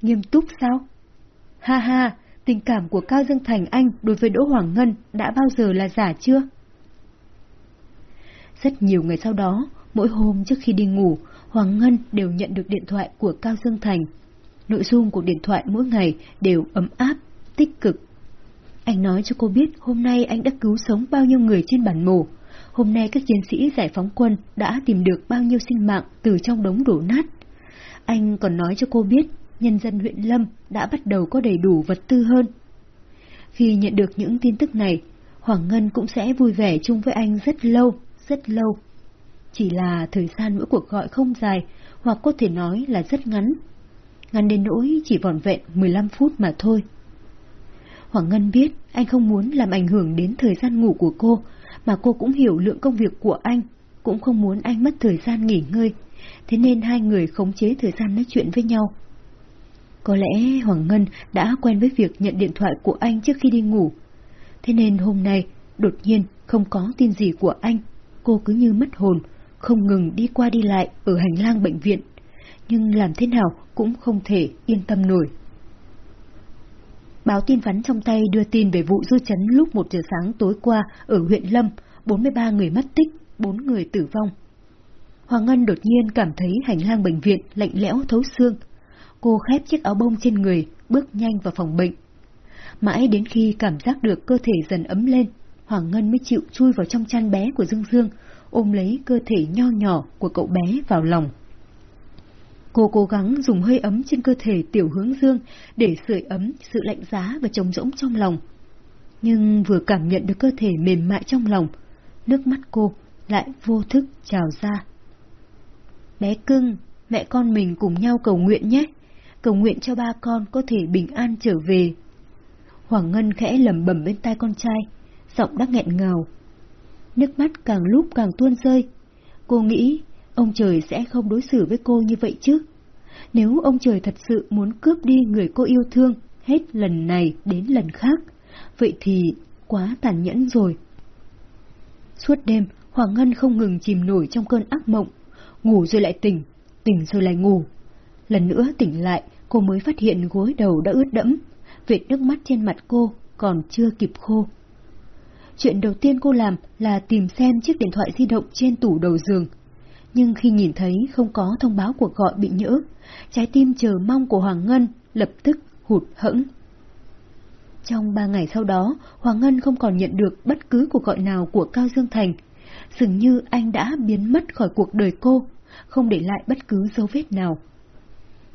Speaker 1: Nghiêm túc sao? Ha ha, tình cảm của Cao Dương Thành anh đối với Đỗ Hoàng Ngân đã bao giờ là giả chưa? Rất nhiều ngày sau đó, mỗi hôm trước khi đi ngủ, Hoàng Ngân đều nhận được điện thoại của Cao Dương Thành. Nội dung của điện thoại mỗi ngày đều ấm áp, tích cực. Anh nói cho cô biết hôm nay anh đã cứu sống bao nhiêu người trên bản mổ. Hôm nay các chiến sĩ giải phóng quân đã tìm được bao nhiêu sinh mạng từ trong đống đổ nát. Anh còn nói cho cô biết nhân dân huyện Lâm đã bắt đầu có đầy đủ vật tư hơn. Khi nhận được những tin tức này, Hoàng Ngân cũng sẽ vui vẻ chung với anh rất lâu, rất lâu. Chỉ là thời gian mỗi cuộc gọi không dài, hoặc có thể nói là rất ngắn. Ngắn đến nỗi chỉ vỏn vẹn 15 phút mà thôi. Hoàng Ngân biết anh không muốn làm ảnh hưởng đến thời gian ngủ của cô, mà cô cũng hiểu lượng công việc của anh, cũng không muốn anh mất thời gian nghỉ ngơi, thế nên hai người khống chế thời gian nói chuyện với nhau. Có lẽ Hoàng Ngân đã quen với việc nhận điện thoại của anh trước khi đi ngủ, thế nên hôm nay đột nhiên không có tin gì của anh, cô cứ như mất hồn, không ngừng đi qua đi lại ở hành lang bệnh viện, nhưng làm thế nào cũng không thể yên tâm nổi. Báo tin vắn trong tay đưa tin về vụ dư chấn lúc 1 giờ sáng tối qua ở huyện Lâm, 43 người mất tích, 4 người tử vong. Hoàng Ngân đột nhiên cảm thấy hành lang bệnh viện lạnh lẽo thấu xương. Cô khép chiếc áo bông trên người, bước nhanh vào phòng bệnh. Mãi đến khi cảm giác được cơ thể dần ấm lên, Hoàng Ngân mới chịu chui vào trong chăn bé của Dương Dương, ôm lấy cơ thể nho nhỏ của cậu bé vào lòng. Cô cố gắng dùng hơi ấm trên cơ thể tiểu hướng dương để sưởi ấm sự lạnh giá và trống rỗng trong lòng. Nhưng vừa cảm nhận được cơ thể mềm mại trong lòng, nước mắt cô lại vô thức trào ra. Bé cưng, mẹ con mình cùng nhau cầu nguyện nhé. Cầu nguyện cho ba con có thể bình an trở về. Hoàng Ngân khẽ lẩm bẩm bên tai con trai, giọng đã nghẹn ngào. Nước mắt càng lúc càng tuôn rơi. Cô nghĩ ông trời sẽ không đối xử với cô như vậy chứ. Nếu ông trời thật sự muốn cướp đi người cô yêu thương hết lần này đến lần khác, vậy thì quá tàn nhẫn rồi. Suốt đêm, Hoàng Ngân không ngừng chìm nổi trong cơn ác mộng, ngủ rồi lại tỉnh, tỉnh rồi lại ngủ. Lần nữa tỉnh lại, cô mới phát hiện gối đầu đã ướt đẫm, vệt nước mắt trên mặt cô còn chưa kịp khô. Chuyện đầu tiên cô làm là tìm xem chiếc điện thoại di động trên tủ đầu giường. Nhưng khi nhìn thấy không có thông báo cuộc gọi bị nhỡ, trái tim chờ mong của Hoàng Ngân lập tức hụt hẫng. Trong ba ngày sau đó, Hoàng Ngân không còn nhận được bất cứ cuộc gọi nào của Cao Dương Thành. Dường như anh đã biến mất khỏi cuộc đời cô, không để lại bất cứ dấu vết nào.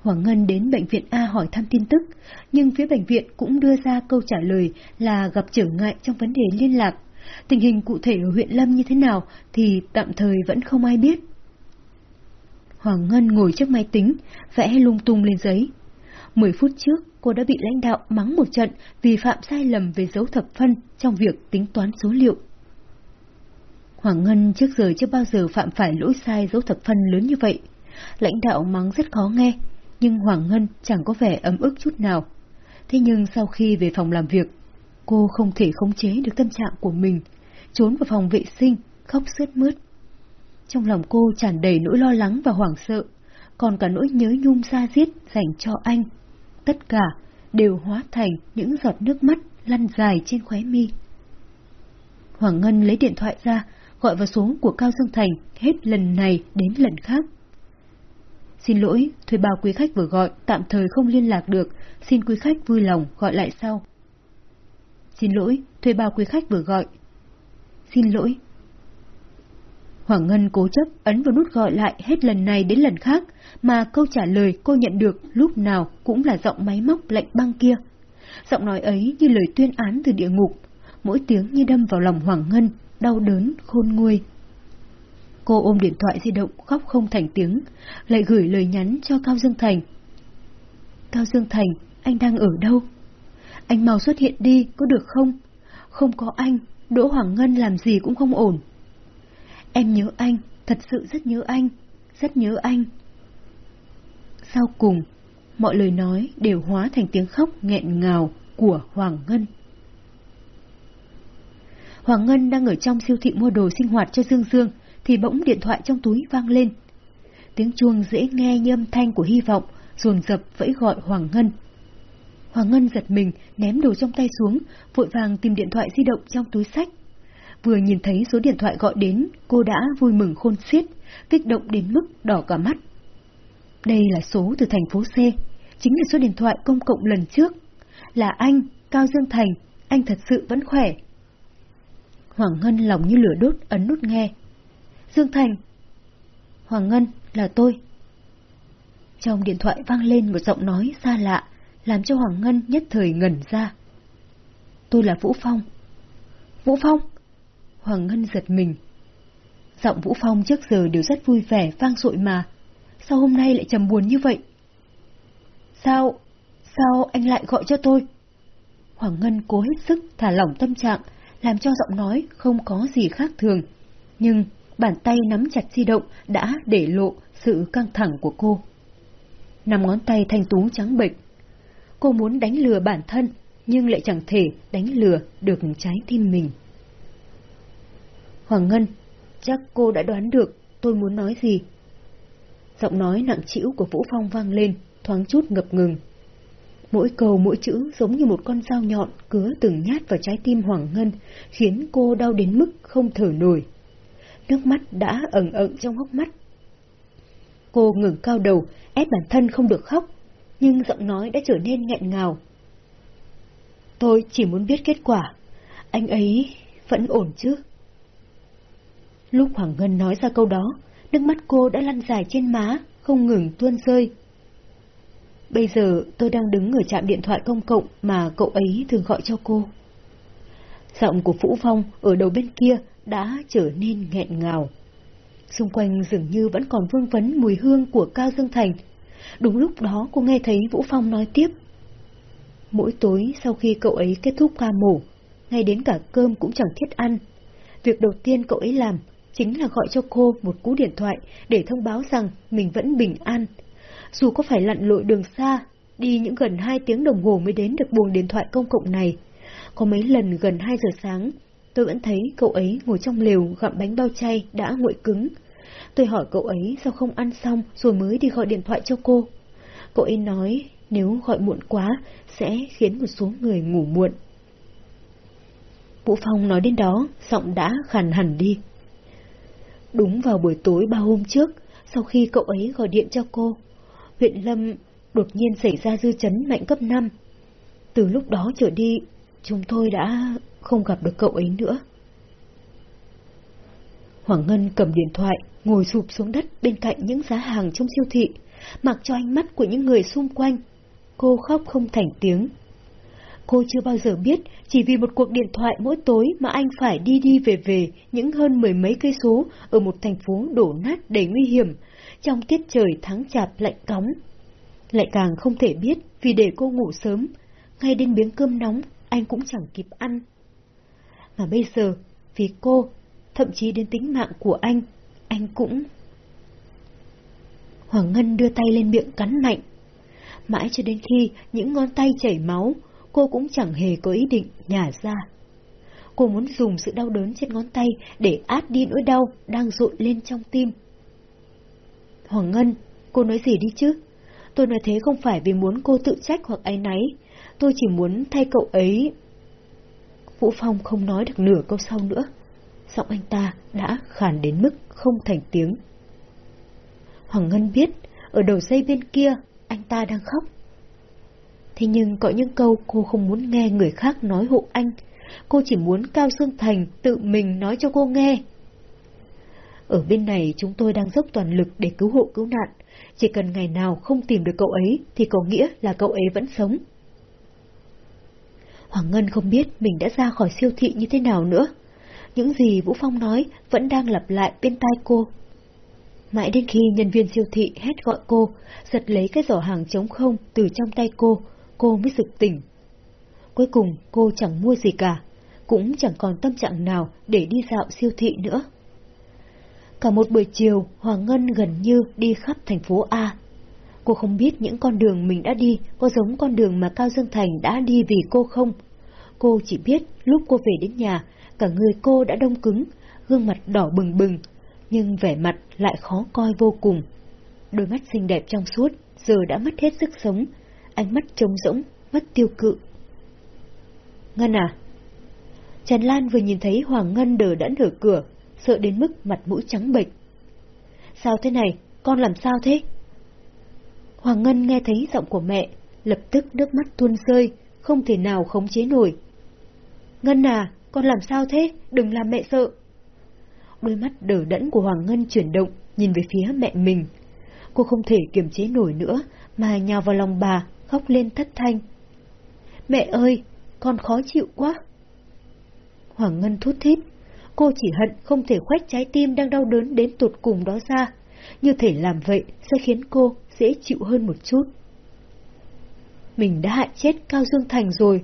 Speaker 1: Hoàng Ngân đến bệnh viện A hỏi thăm tin tức, nhưng phía bệnh viện cũng đưa ra câu trả lời là gặp trở ngại trong vấn đề liên lạc. Tình hình cụ thể ở huyện Lâm như thế nào thì tạm thời vẫn không ai biết. Hoàng Ngân ngồi trước máy tính, vẽ lung tung lên giấy. Mười phút trước, cô đã bị lãnh đạo mắng một trận vì phạm sai lầm về dấu thập phân trong việc tính toán số liệu. Hoàng Ngân trước giờ chưa bao giờ phạm phải lỗi sai dấu thập phân lớn như vậy. Lãnh đạo mắng rất khó nghe, nhưng Hoàng Ngân chẳng có vẻ ấm ức chút nào. Thế nhưng sau khi về phòng làm việc, cô không thể khống chế được tâm trạng của mình, trốn vào phòng vệ sinh, khóc sướt mướt. Trong lòng cô tràn đầy nỗi lo lắng và hoảng sợ, còn cả nỗi nhớ nhung xa diết dành cho anh. Tất cả đều hóa thành những giọt nước mắt lăn dài trên khóe mi. Hoàng Ngân lấy điện thoại ra, gọi vào số của Cao Dương Thành hết lần này đến lần khác. Xin lỗi, thuê bao quý khách vừa gọi, tạm thời không liên lạc được, xin quý khách vui lòng gọi lại sau. Xin lỗi, thuê bao quý khách vừa gọi. Xin lỗi. Hoàng Ngân cố chấp ấn vào nút gọi lại hết lần này đến lần khác, mà câu trả lời cô nhận được lúc nào cũng là giọng máy móc lạnh băng kia. Giọng nói ấy như lời tuyên án từ địa ngục, mỗi tiếng như đâm vào lòng Hoàng Ngân, đau đớn, khôn nguôi. Cô ôm điện thoại di động khóc không thành tiếng, lại gửi lời nhắn cho Cao Dương Thành. Cao Dương Thành, anh đang ở đâu? Anh mau xuất hiện đi, có được không? Không có anh, Đỗ Hoàng Ngân làm gì cũng không ổn. Em nhớ anh, thật sự rất nhớ anh, rất nhớ anh. Sau cùng, mọi lời nói đều hóa thành tiếng khóc nghẹn ngào của Hoàng Ngân. Hoàng Ngân đang ở trong siêu thị mua đồ sinh hoạt cho Dương Dương, thì bỗng điện thoại trong túi vang lên. Tiếng chuông dễ nghe như âm thanh của hy vọng, rồn rập vẫy gọi Hoàng Ngân. Hoàng Ngân giật mình, ném đồ trong tay xuống, vội vàng tìm điện thoại di động trong túi sách. Vừa nhìn thấy số điện thoại gọi đến, cô đã vui mừng khôn xiết, kích động đến mức đỏ cả mắt. Đây là số từ thành phố C, chính là số điện thoại công cộng lần trước. Là anh, Cao Dương Thành, anh thật sự vẫn khỏe. Hoàng Ngân lòng như lửa đốt ấn nút nghe. Dương Thành. Hoàng Ngân, là tôi. Trong điện thoại vang lên một giọng nói xa lạ, làm cho Hoàng Ngân nhất thời ngẩn ra. Tôi là Vũ Phong. Vũ Phong? Hoàng Ngân giật mình. Giọng Vũ Phong trước giờ đều rất vui vẻ, vang dội mà. Sao hôm nay lại trầm buồn như vậy? Sao? Sao anh lại gọi cho tôi? Hoàng Ngân cố hết sức thả lỏng tâm trạng, làm cho giọng nói không có gì khác thường. Nhưng bàn tay nắm chặt di động đã để lộ sự căng thẳng của cô. Nằm ngón tay thanh tú trắng bệnh. Cô muốn đánh lừa bản thân, nhưng lại chẳng thể đánh lừa được trái tim mình. Hoàng Ngân, chắc cô đã đoán được tôi muốn nói gì. Giọng nói nặng trĩu của Vũ Phong vang lên, thoáng chút ngập ngừng. Mỗi câu mỗi chữ giống như một con dao nhọn cứa từng nhát vào trái tim Hoàng Ngân, khiến cô đau đến mức không thở nổi. Nước mắt đã ẩn ẩn trong hốc mắt. Cô ngừng cao đầu, ép bản thân không được khóc, nhưng giọng nói đã trở nên nghẹn ngào. Tôi chỉ muốn biết kết quả. Anh ấy vẫn ổn chứ? Lúc Hoàng Ngân nói ra câu đó, nước mắt cô đã lăn dài trên má, không ngừng tuôn rơi. Bây giờ tôi đang đứng ở trạm điện thoại công cộng mà cậu ấy thường gọi cho cô. Giọng của Vũ Phong ở đầu bên kia đã trở nên nghẹn ngào. Xung quanh dường như vẫn còn vương vấn mùi hương của Cao Dương Thành. Đúng lúc đó cô nghe thấy Vũ Phong nói tiếp. Mỗi tối sau khi cậu ấy kết thúc ca mổ, ngay đến cả cơm cũng chẳng thiết ăn. Việc đầu tiên cậu ấy làm chính là gọi cho cô một cú điện thoại để thông báo rằng mình vẫn bình an. Dù có phải lặn lội đường xa, đi những gần hai tiếng đồng hồ mới đến được buồng điện thoại công cộng này. Có mấy lần gần 2 giờ sáng, tôi vẫn thấy cậu ấy ngồi trong lều gặm bánh bao chay đã nguội cứng. Tôi hỏi cậu ấy sao không ăn xong rồi mới đi gọi điện thoại cho cô. Cậu ấy nói nếu gọi muộn quá sẽ khiến một số người ngủ muộn. Vũ Phong nói đến đó, giọng đã khàn hẳn đi. Đúng vào buổi tối ba hôm trước, sau khi cậu ấy gọi điện cho cô, huyện Lâm đột nhiên xảy ra dư chấn mạnh cấp 5. Từ lúc đó trở đi, chúng tôi đã không gặp được cậu ấy nữa. Hoàng Ngân cầm điện thoại, ngồi sụp xuống đất bên cạnh những giá hàng trong siêu thị, mặc cho ánh mắt của những người xung quanh. Cô khóc không thành tiếng. Cô chưa bao giờ biết, chỉ vì một cuộc điện thoại mỗi tối mà anh phải đi đi về về những hơn mười mấy cây số ở một thành phố đổ nát đầy nguy hiểm, trong tiết trời tháng chạp lạnh cóng. Lại càng không thể biết vì để cô ngủ sớm, ngay đến miếng cơm nóng anh cũng chẳng kịp ăn. Mà bây giờ, vì cô, thậm chí đến tính mạng của anh, anh cũng... Hoàng Ngân đưa tay lên miệng cắn mạnh. Mãi cho đến khi những ngón tay chảy máu, cô cũng chẳng hề có ý định nhả ra. Cô muốn dùng sự đau đớn trên ngón tay để át đi nỗi đau đang rộn lên trong tim. Hoàng Ngân, cô nói gì đi chứ? Tôi nói thế không phải vì muốn cô tự trách hoặc áy náy, tôi chỉ muốn thay cậu ấy. Vũ Phong không nói được nửa câu sau nữa. Giọng anh ta đã khàn đến mức không thành tiếng. Hoàng Ngân biết, ở đầu dây bên kia, anh ta đang khóc. Thế nhưng có những câu cô không muốn nghe người khác nói hộ anh, cô chỉ muốn Cao Dương Thành tự mình nói cho cô nghe. Ở bên này chúng tôi đang dốc toàn lực để cứu hộ cứu nạn. Chỉ cần ngày nào không tìm được cậu ấy thì có nghĩa là cậu ấy vẫn sống. Hoàng Ngân không biết mình đã ra khỏi siêu thị như thế nào nữa. Những gì Vũ Phong nói vẫn đang lặp lại bên tai cô. Mãi đến khi nhân viên siêu thị hét gọi cô, giật lấy cái giỏ hàng trống không từ trong tay cô, cô mới sực tỉnh. Cuối cùng cô chẳng mua gì cả, cũng chẳng còn tâm trạng nào để đi dạo siêu thị nữa. Cả một buổi chiều, Hoàng Ngân gần như đi khắp thành phố A. Cô không biết những con đường mình đã đi có giống con đường mà Cao Dương Thành đã đi vì cô không. Cô chỉ biết lúc cô về đến nhà, cả người cô đã đông cứng, gương mặt đỏ bừng bừng, nhưng vẻ mặt lại khó coi vô cùng. Đôi mắt xinh đẹp trong suốt, giờ đã mất hết sức sống, ánh mắt trống rỗng, mất tiêu cự. Ngân à? Trần Lan vừa nhìn thấy Hoàng Ngân đờ đẫn ở cửa, sợ đến mức mặt mũi trắng bệch. Sao thế này? Con làm sao thế? Hoàng Ngân nghe thấy giọng của mẹ, lập tức nước mắt tuôn rơi, không thể nào khống chế nổi. Ngân à, con làm sao thế? Đừng làm mẹ sợ. Đôi mắt đờ đẫn của Hoàng Ngân chuyển động, nhìn về phía mẹ mình. Cô không thể kiềm chế nổi nữa, mà nhào vào lòng bà, khóc lên thất thanh. Mẹ ơi, con khó chịu quá. Hoàng Ngân thút thít, cô chỉ hận không thể khoét trái tim đang đau đớn đến tột cùng đó ra. Như thể làm vậy sẽ khiến cô dễ chịu hơn một chút. Mình đã hại chết Cao Dương Thành rồi.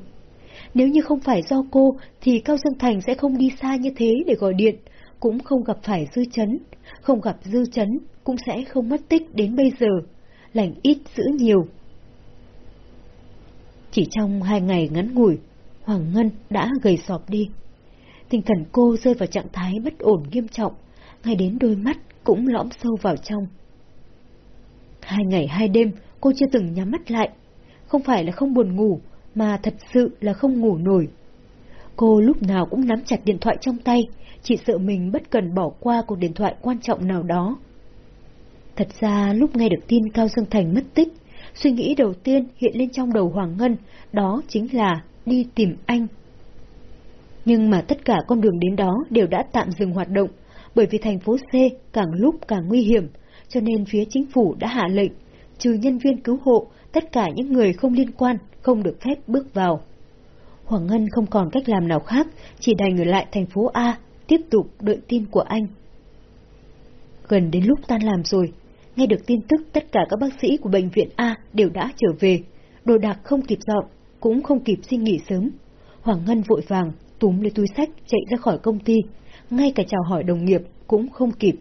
Speaker 1: Nếu như không phải do cô, thì Cao Dương Thành sẽ không đi xa như thế để gọi điện, cũng không gặp phải dư chấn. Không gặp dư chấn, cũng sẽ không mất tích đến bây giờ. Lành ít giữ nhiều. Chỉ trong hai ngày ngắn ngủi, Hoàng Ngân đã gầy sọp đi. Tinh thần cô rơi vào trạng thái bất ổn nghiêm trọng, ngay đến đôi mắt cũng lõm sâu vào trong. Hai ngày hai đêm, cô chưa từng nhắm mắt lại. Không phải là không buồn ngủ, mà thật sự là không ngủ nổi. Cô lúc nào cũng nắm chặt điện thoại trong tay, chỉ sợ mình bất cần bỏ qua cuộc điện thoại quan trọng nào đó. Thật ra lúc nghe được tin Cao Dương Thành mất tích, suy nghĩ đầu tiên hiện lên trong đầu Hoàng Ngân, đó chính là đi tìm anh. Nhưng mà tất cả con đường đến đó đều đã tạm dừng hoạt động, bởi vì thành phố C càng lúc càng nguy hiểm, cho nên phía chính phủ đã hạ lệnh, trừ nhân viên cứu hộ, tất cả những người không liên quan không được phép bước vào. Hoàng Ngân không còn cách làm nào khác, chỉ đành ở lại thành phố A, tiếp tục đợi tin của anh. Gần đến lúc tan làm rồi, nghe được tin tức tất cả các bác sĩ của bệnh viện A đều đã trở về, đồ đạc không kịp dọn, cũng không kịp xin nghỉ sớm. Hoàng Ngân vội vàng túm lấy túi sách chạy ra khỏi công ty, ngay cả chào hỏi đồng nghiệp cũng không kịp.